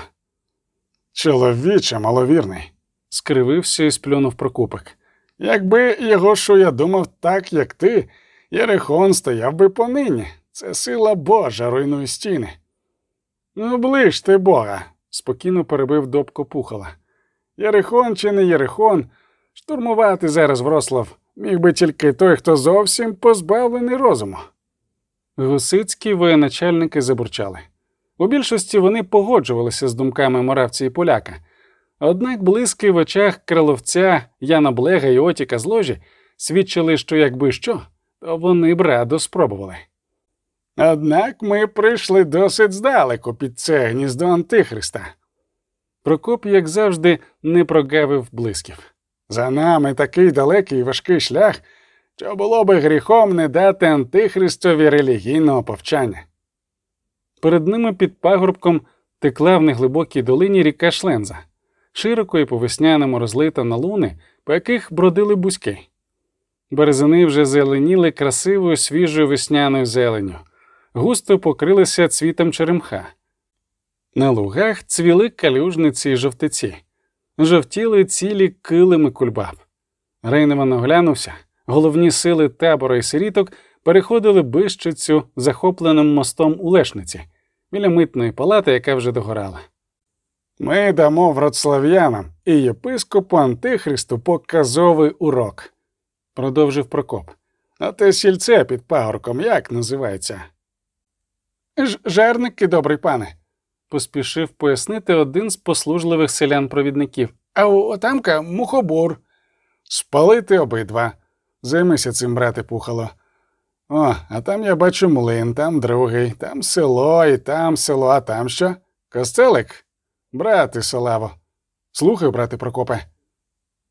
Speaker 2: Чоловіче, маловірний,
Speaker 1: скривився і сплюнув Прокопик.
Speaker 2: Якби його що я думав так, як ти, Єрихон стояв би понині. Це сила Божа руйнує стіни. Ну, ближ ти Бога, спокійно перебив Добко Пухала. Єрихон чи не Єрихон, штурмувати зараз Врослав міг би тільки той, хто зовсім позбавлений розуму.
Speaker 1: Гусицькі воєначальники забурчали. У більшості вони погоджувалися з думками моравці і поляка. Однак блиски в очах криловця Яна Блега і Отіка з ложі свідчили, що якби що, то вони б радо спробували.
Speaker 2: Однак ми прийшли досить здалеку під це гніздо Антихриста.
Speaker 1: Прокоп, як завжди, не прогавив блисків.
Speaker 2: За нами такий далекий і важкий шлях, що було би гріхом не дати Антихристові релігійного повчання.
Speaker 1: Перед ними під пагорбком текла в неглибокій долині ріка Шленза, широко і по весняному розлита на луни, по яких бродили бузьки. Березини вже зеленіли красивою свіжою весняною зеленню, густо покрилися цвітом черемха. На лугах цвіли калюжниці й жовтиці, жовтіли цілі килими кульбаб. Рейневан оглянувся, головні сили табора і сиріток переходили бищицю захопленим мостом у Лешниці, біля митної палати, яка вже догорала.
Speaker 2: Ми дамо вроцлав'янам і єпископу Антихристу показовий урок, продовжив Прокоп. А те сільце під пагорком як називається? Жерники, добрий пане,
Speaker 1: поспішив пояснити один з послужливих селян-провідників.
Speaker 2: А у отамка мухобур. Спалити обидва. Займися цим, брате пухало. О, а там я бачу млин, там другий, там село, і там село, а там що? Костелик? Брате Солаво. Слухай, брате Прокопе.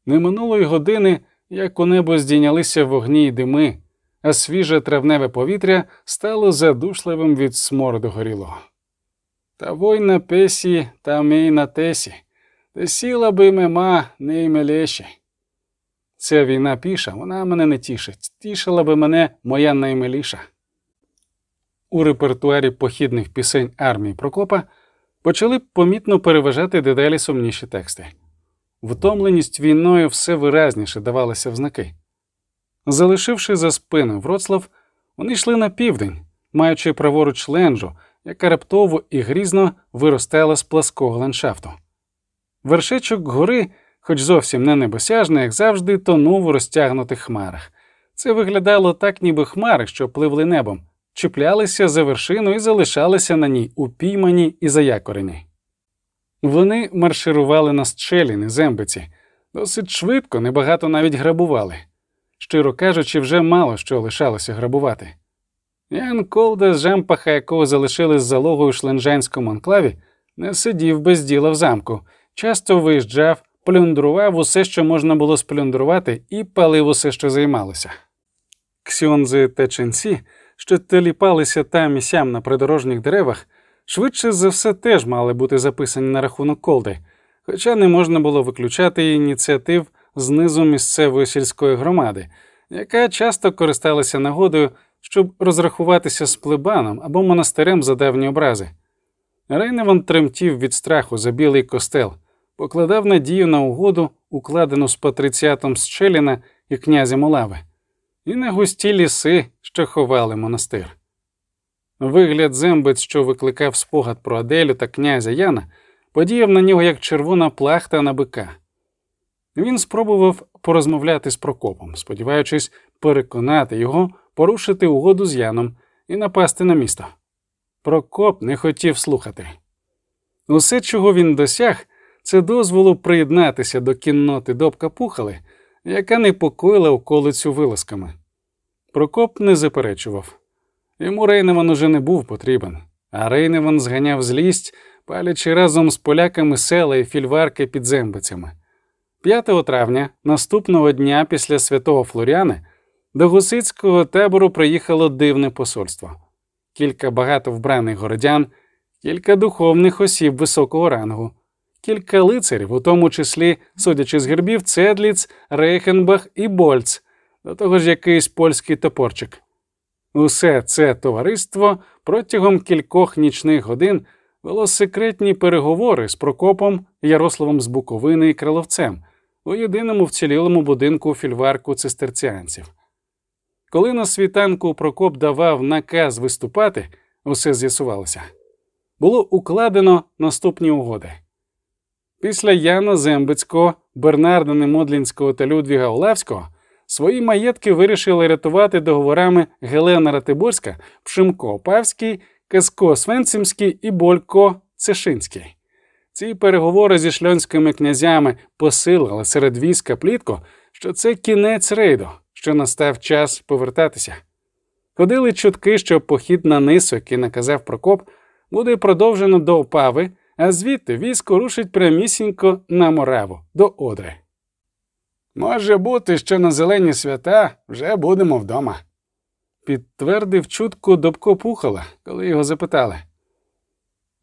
Speaker 1: Не минулої години, як у небо здійнялися вогні й дими, а свіже травневе повітря стало задушливим від смороду горілого. Та вой на песі, та мій на тесі,
Speaker 2: Та сіла би мема наймиліші.
Speaker 1: Ця війна піша, вона мене не тішить. Тішила би мене моя наймиліша. У репертуарі похідних пісень армії Прокопа почали помітно переважати дедалі сумніші тексти. Втомленість війною все виразніше давалася в знаки. Залишивши за спиною Вроцлав, вони йшли на південь, маючи праворуч ленжу, яка раптово і грізно виростала з плаского ландшафту. Вершечок гори, хоч зовсім не небосяжний, як завжди, тонув у розтягнутих хмарах. Це виглядало так, ніби хмари, що пливли небом, чіплялися за вершину і залишалися на ній, упіймані і заякорені. Вони марширували на щеліни, зембиці, досить швидко, небагато навіть грабували. Щиро кажучи, вже мало що лишалося грабувати. Ян Колда з жемпаха, якого залишили з залогою в шленжанському анклаві, не сидів без діла в замку, часто виїжджав, плюндрував усе, що можна було сплюндрувати, і палив усе, що займалося. Ксьонзи та ченці, що теліпалися там і сям на придорожніх деревах, швидше за все теж мали бути записані на рахунок колди, хоча не можна було виключати ініціатив знизу місцевої сільської громади, яка часто користалася нагодою, щоб розрахуватися з плебаном або монастирем за давні образи. Рейневан тремтів від страху за білий костел, покладав надію на угоду, укладену з патриціатом Щеліна і князем Олави, і на густі ліси, що ховали монастир. Вигляд зембець, що викликав спогад про Аделю та князя Яна, подіяв на нього як червона плахта на бика. Він спробував порозмовляти з Прокопом, сподіваючись переконати його порушити угоду з Яном і напасти на місто. Прокоп не хотів слухати. Усе, чого він досяг, це дозволу приєднатися до кінноти Добка Пухали, яка непокоїла околицю вилазками. Прокоп не заперечував. Йому Рейневан уже не був потрібен, а Рейневан зганяв злість, палячи разом з поляками села і фільварки під зембицями. 5 травня, наступного дня після святого Флоріани, до гусицького табору приїхало дивне посольство. Кілька багато вбраних городян, кілька духовних осіб високого рангу, кілька лицарів, у тому числі, судячи з гербів, Цедліц, Рейхенбах і Больц, до того ж якийсь польський топорчик. Усе це товариство протягом кількох нічних годин вело секретні переговори з Прокопом, Ярославом з Буковини і Криловцем у єдиному вцілілому будинку фільварку цистерціанців. Коли на світанку Прокоп давав наказ виступати, усе з'ясувалося. Було укладено наступні угоди. Після Яна Зембицького, Бернарда Немодлінського та Людвіга Олевського свої маєтки вирішили рятувати договорами Гелена Ратиборська, Пшимко Павський, Каско Свенцимський і Болько Цешинський. Ці переговори зі шльонськими князями посилили серед війська плітко, що це кінець рейду, що настав час повертатися. Ходили чутки, що похід на нису, який наказав Прокоп, буде продовжено до Опави, а звідти військо рушить прямісінько на Мораву до Одри.
Speaker 2: Може бути, що на зелені свята вже будемо вдома.
Speaker 1: Підтвердив чутку Добко Пухола, коли його запитали.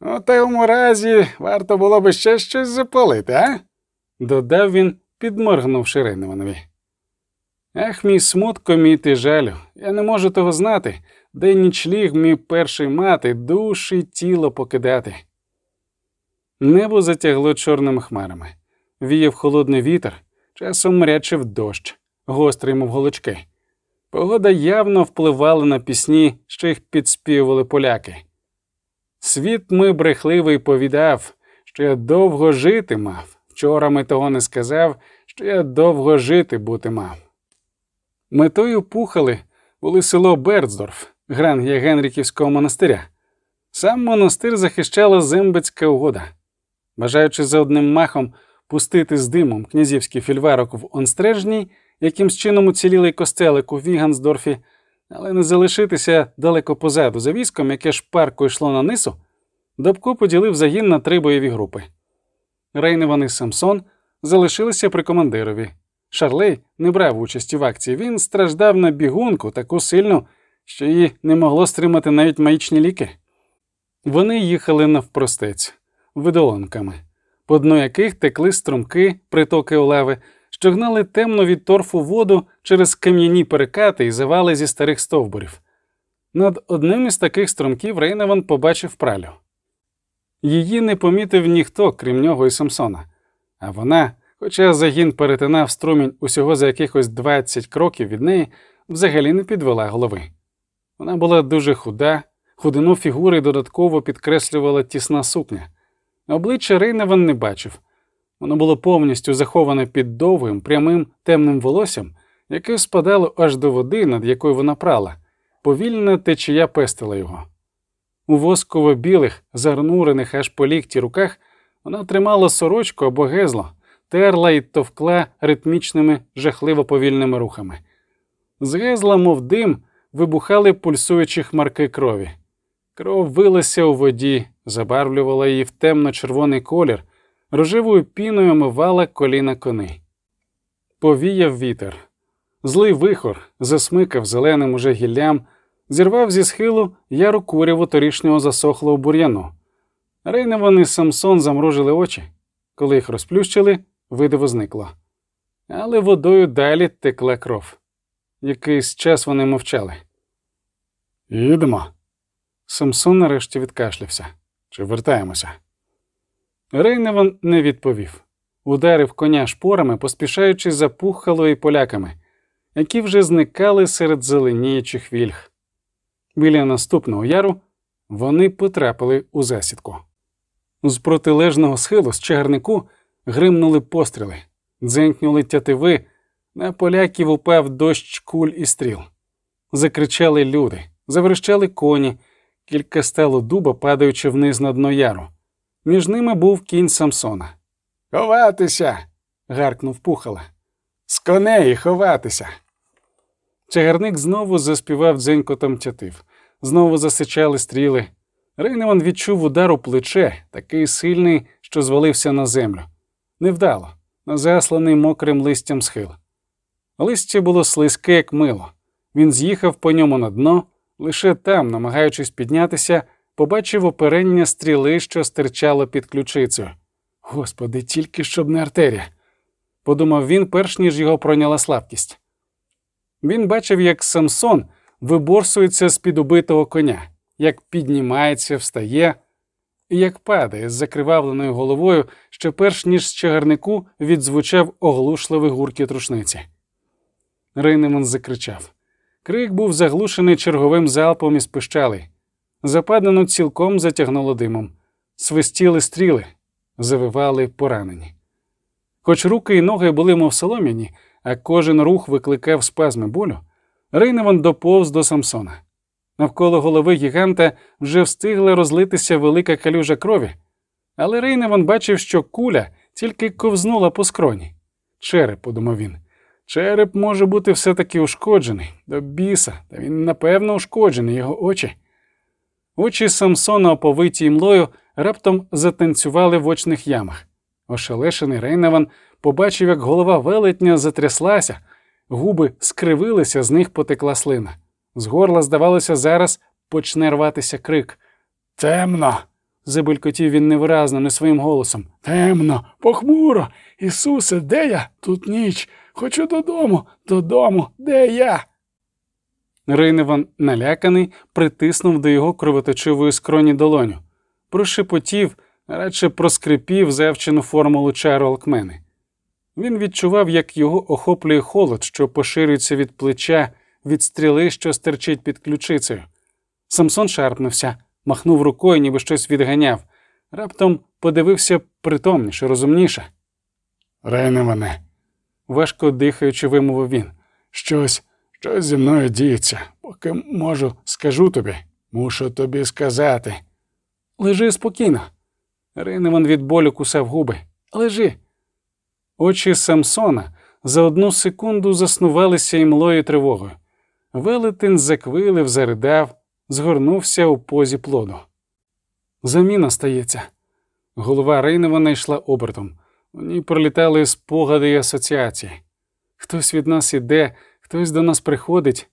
Speaker 2: У тому разі варто було би ще щось запалити, а?
Speaker 1: додав він, підморгнувши Рейневанові. Ах, мій смутко, мій ти жалю, я не можу того знати, де нічліг мій перший мати, душі тіло покидати. Небо затягло чорними хмарами, віяв холодний вітер, часом мрячив дощ, гострий, мов голочки. Погода явно впливала на пісні, що їх підспівували поляки. Світ ми брехливий повідав, що я довго жити мав. Вчора ми того не сказав, що я довго жити бути мав. Метою пухали були село Бердздорф, грангія Генріківського монастиря. Сам монастир захищала Зембецька угода. Бажаючи за одним махом пустити з димом князівський фільварок в Онстрежній, якимсь чином уцілілий костелик у Вігансдорфі, але не залишитися далеко позаду за військом, яке шпарко йшло на нису, Добко поділив загін на три бойові групи. Рейневан і Самсон залишилися при командирові. Шарлей не брав участі в акції. Він страждав на бігунку таку сильну, що її не могло стримати навіть маїчні ліки. Вони їхали навпростець, видолонками, по дну яких текли струмки, притоки олеви, що гнали темно від торфу воду через кам'яні перекати і завали зі старих стовбурів. Над одним із таких струмків Рейневан побачив пралю. Її не помітив ніхто, крім нього і Самсона, а вона, хоча загін перетинав струмінь усього за якихось 20 кроків від неї, взагалі не підвела голови. Вона була дуже худа, худину фігури додатково підкреслювала тісна сукня. Обличчя Рейневан не бачив. Воно було повністю заховане під довгим, прямим темним волоссям, яке спадало аж до води, над якою вона прала. Повільна течія пестила його. У восково білих, зарнурених аж по лікті руках вона тримала сорочку або гезло, терла і товкла ритмічними, жахливо повільними рухами. З мов дим, вибухали пульсуючі хмарки крові. Кров вилася у воді, забарвлювала її в темно-червоний колір, рожевою піною омивала коліна коней. Повіяв вітер. Злий вихор засмикав зеленим уже гіллям, зірвав зі схилу яру куряву торішнього засохлого бур'яну. Рейневан і Самсон замружили очі. Коли їх розплющили, видиво зникло. Але водою далі текла кров. Якийсь час вони мовчали.
Speaker 2: Їдемо.
Speaker 1: Самсон нарешті відкашлявся.
Speaker 2: Чи вертаємося?
Speaker 1: Рейневан не відповів. Ударив коня шпорами, поспішаючи за пухало і поляками, які вже зникали серед зеленіючих вільг. Біля наступного яру вони потрапили у засідку. З протилежного схилу з чагарнику гримнули постріли, дзенькнули тятиви, на поляків упав дощ куль і стріл. Закричали люди, заверещали коні, кілька стало дуба, падаючи вниз на дно яру. Між ними був кінь Самсона.
Speaker 2: Ховатися.
Speaker 1: гаркнув пухала.
Speaker 2: З коней ховатися.
Speaker 1: Чагарник знову заспівав дзенькотом тятив, знову засичали стріли. Рейневан відчув удар у плече, такий сильний, що звалився на землю. Невдало, на засланий мокрим листям схил. Листя було слизьке, як мило. Він з'їхав по ньому на дно, лише там, намагаючись піднятися, побачив оперення стріли, що стирчало під ключицею. Господи, тільки щоб не артерія, подумав він, перш ніж його пройняла слабкість. Він бачив, як Самсон виборсується з під убитого коня, як піднімається, встає, і як падає з закривавленою головою, що перш ніж з чагарнику відзвучав оглушливий гуркіт рушниці. Рейнеман закричав. Крик був заглушений черговим залпом із пищалей. Западину цілком затягнуло димом, свистіли стріли, завивали поранені. Хоч руки і ноги були мов солом'яні, а кожен рух викликав спазми болю, Рейневан доповз до Самсона. Навколо голови гіганта вже встигла розлитися велика калюжа крові, але Рейневан бачив, що куля тільки ковзнула по скроні. Череп, подумав він. Череп може бути все-таки ушкоджений до біса, та він напевно ушкоджений його очі. Очі Самсона, оповиті млою, раптом затанцювали в очних ямах. Ошелешений Рейневан побачив, як голова велетня затряслася, губи скривилися, з них потекла слина. З горла, здавалося, зараз почне рватися крик.
Speaker 2: Темно.
Speaker 1: Забелькотів він невиразно, не своїм голосом.
Speaker 2: Темно, похмуро. Ісусе, де я? Тут ніч. Хочу додому, додому, де я?
Speaker 1: Рейневан, наляканий, притиснув до його кровоточивої скроні долоню, прошепотів, радше проскрипів завчену формулу чару Алкмени. Він відчував, як його охоплює холод, що поширюється від плеча, від стріли, що стерчить під ключицею. Самсон шарпнувся, махнув рукою, ніби щось відганяв. Раптом подивився притомніше, розумніше.
Speaker 2: Рейневане,
Speaker 1: Важко дихаючи, вимовив він.
Speaker 2: щось, щось зі мною діється. Поки можу, скажу тобі. Мушу тобі сказати.
Speaker 1: Лежи спокійно. Рейневан від болю кусав губи. Лежи. Очі Самсона за одну секунду заснувалися імлою тривогою. Велетин заквилив, заридав, згорнувся у позі плоду. Заміна стається. Голова Рейневана йшла обертом. У ній пролітали спогади і асоціації. Хтось від нас іде, хтось до нас приходить.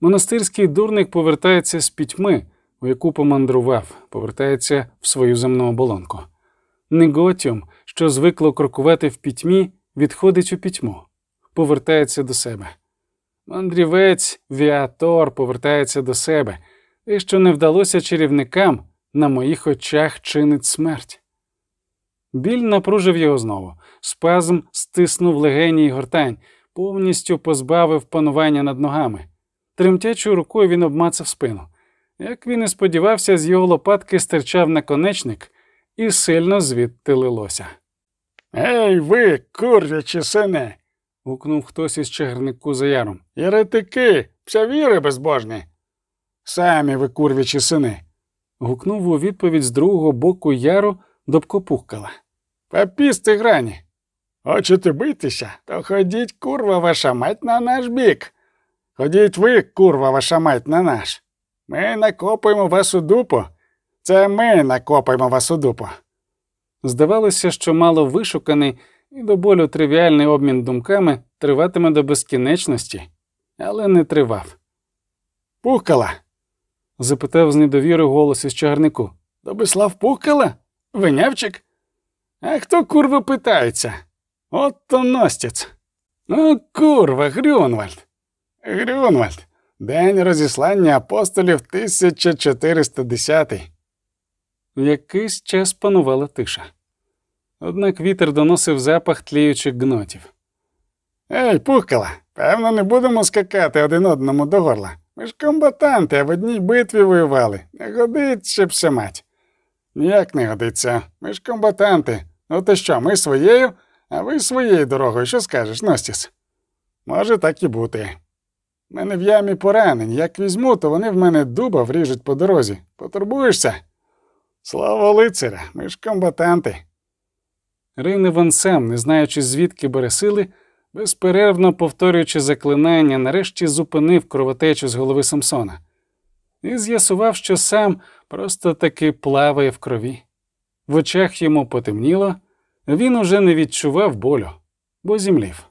Speaker 1: Монастирський дурник повертається з пітьми, у яку помандрував, повертається в свою земну оболонку. Negotium, що звикло крокувати в пітьмі, відходить у пітьму, повертається до себе. Мандрівець Viator повертається до себе, і що не вдалося чарівникам, на моїх очах чинить смерть. Біль напружив його знову, спазм стиснув легені й гортань, повністю позбавив панування над ногами. Тремтячою рукою він обмацав спину. Як він і сподівався, з його лопатки стирчав наконечник і сильно звідти лилося.
Speaker 2: Ей, ви, курячі сини,
Speaker 1: гукнув хтось із чагарнику за яром.
Speaker 2: єретики, вся віри безбожні. Самі ви курвячі сини.
Speaker 1: Гукнув у відповідь з другого боку яру Добко пухкала.
Speaker 2: Папісти грані. Хочете битися, то ходіть, курва ваша мать, на наш бік. Ходіть ви, курва ваша мать, на наш. Ми накопаємо вас у дупу. Це ми накопаємо вас у дупу.
Speaker 1: Здавалося, що мало вишуканий і до болю тривіальний обмін думками триватиме до безкінечності, але не тривав.
Speaker 2: Пухкала.
Speaker 1: Запитав з недовірою голос із чагарнику.
Speaker 2: Добислав пухкала? Винявчик? А хто курва питається? От то ностяць. Ну, курва, Грюнвальд. Грюнвальд. День розіслання апостолів 1410.
Speaker 1: Якийсь час панувала тиша. Однак вітер доносив запах тліючих гнотів.
Speaker 2: Ей, пухкала, певно, не будемо скакати один одному до горла. Ми ж комбатанти, а в одній битві воювали. Не годиться б мать. Ніяк не годиться. Ми ж комбатанти. Ну то що, ми своєю, а ви своєю дорогою. Що скажеш, Ностіс? Може так і бути. Мене в ямі поранені. Як візьму, то вони в мене дуба вріжуть по дорозі. Потурбуєшся? Слава лицаря, ми ж комбатанти.
Speaker 1: Рейне Ван Сем, не знаючи звідки бере сили, безперервно повторюючи заклинання, нарешті зупинив кровотечу з голови Самсона і з'ясував, що сам просто таки плаває в крові. В очах йому потемніло, він уже не відчував болю, бо зімлів.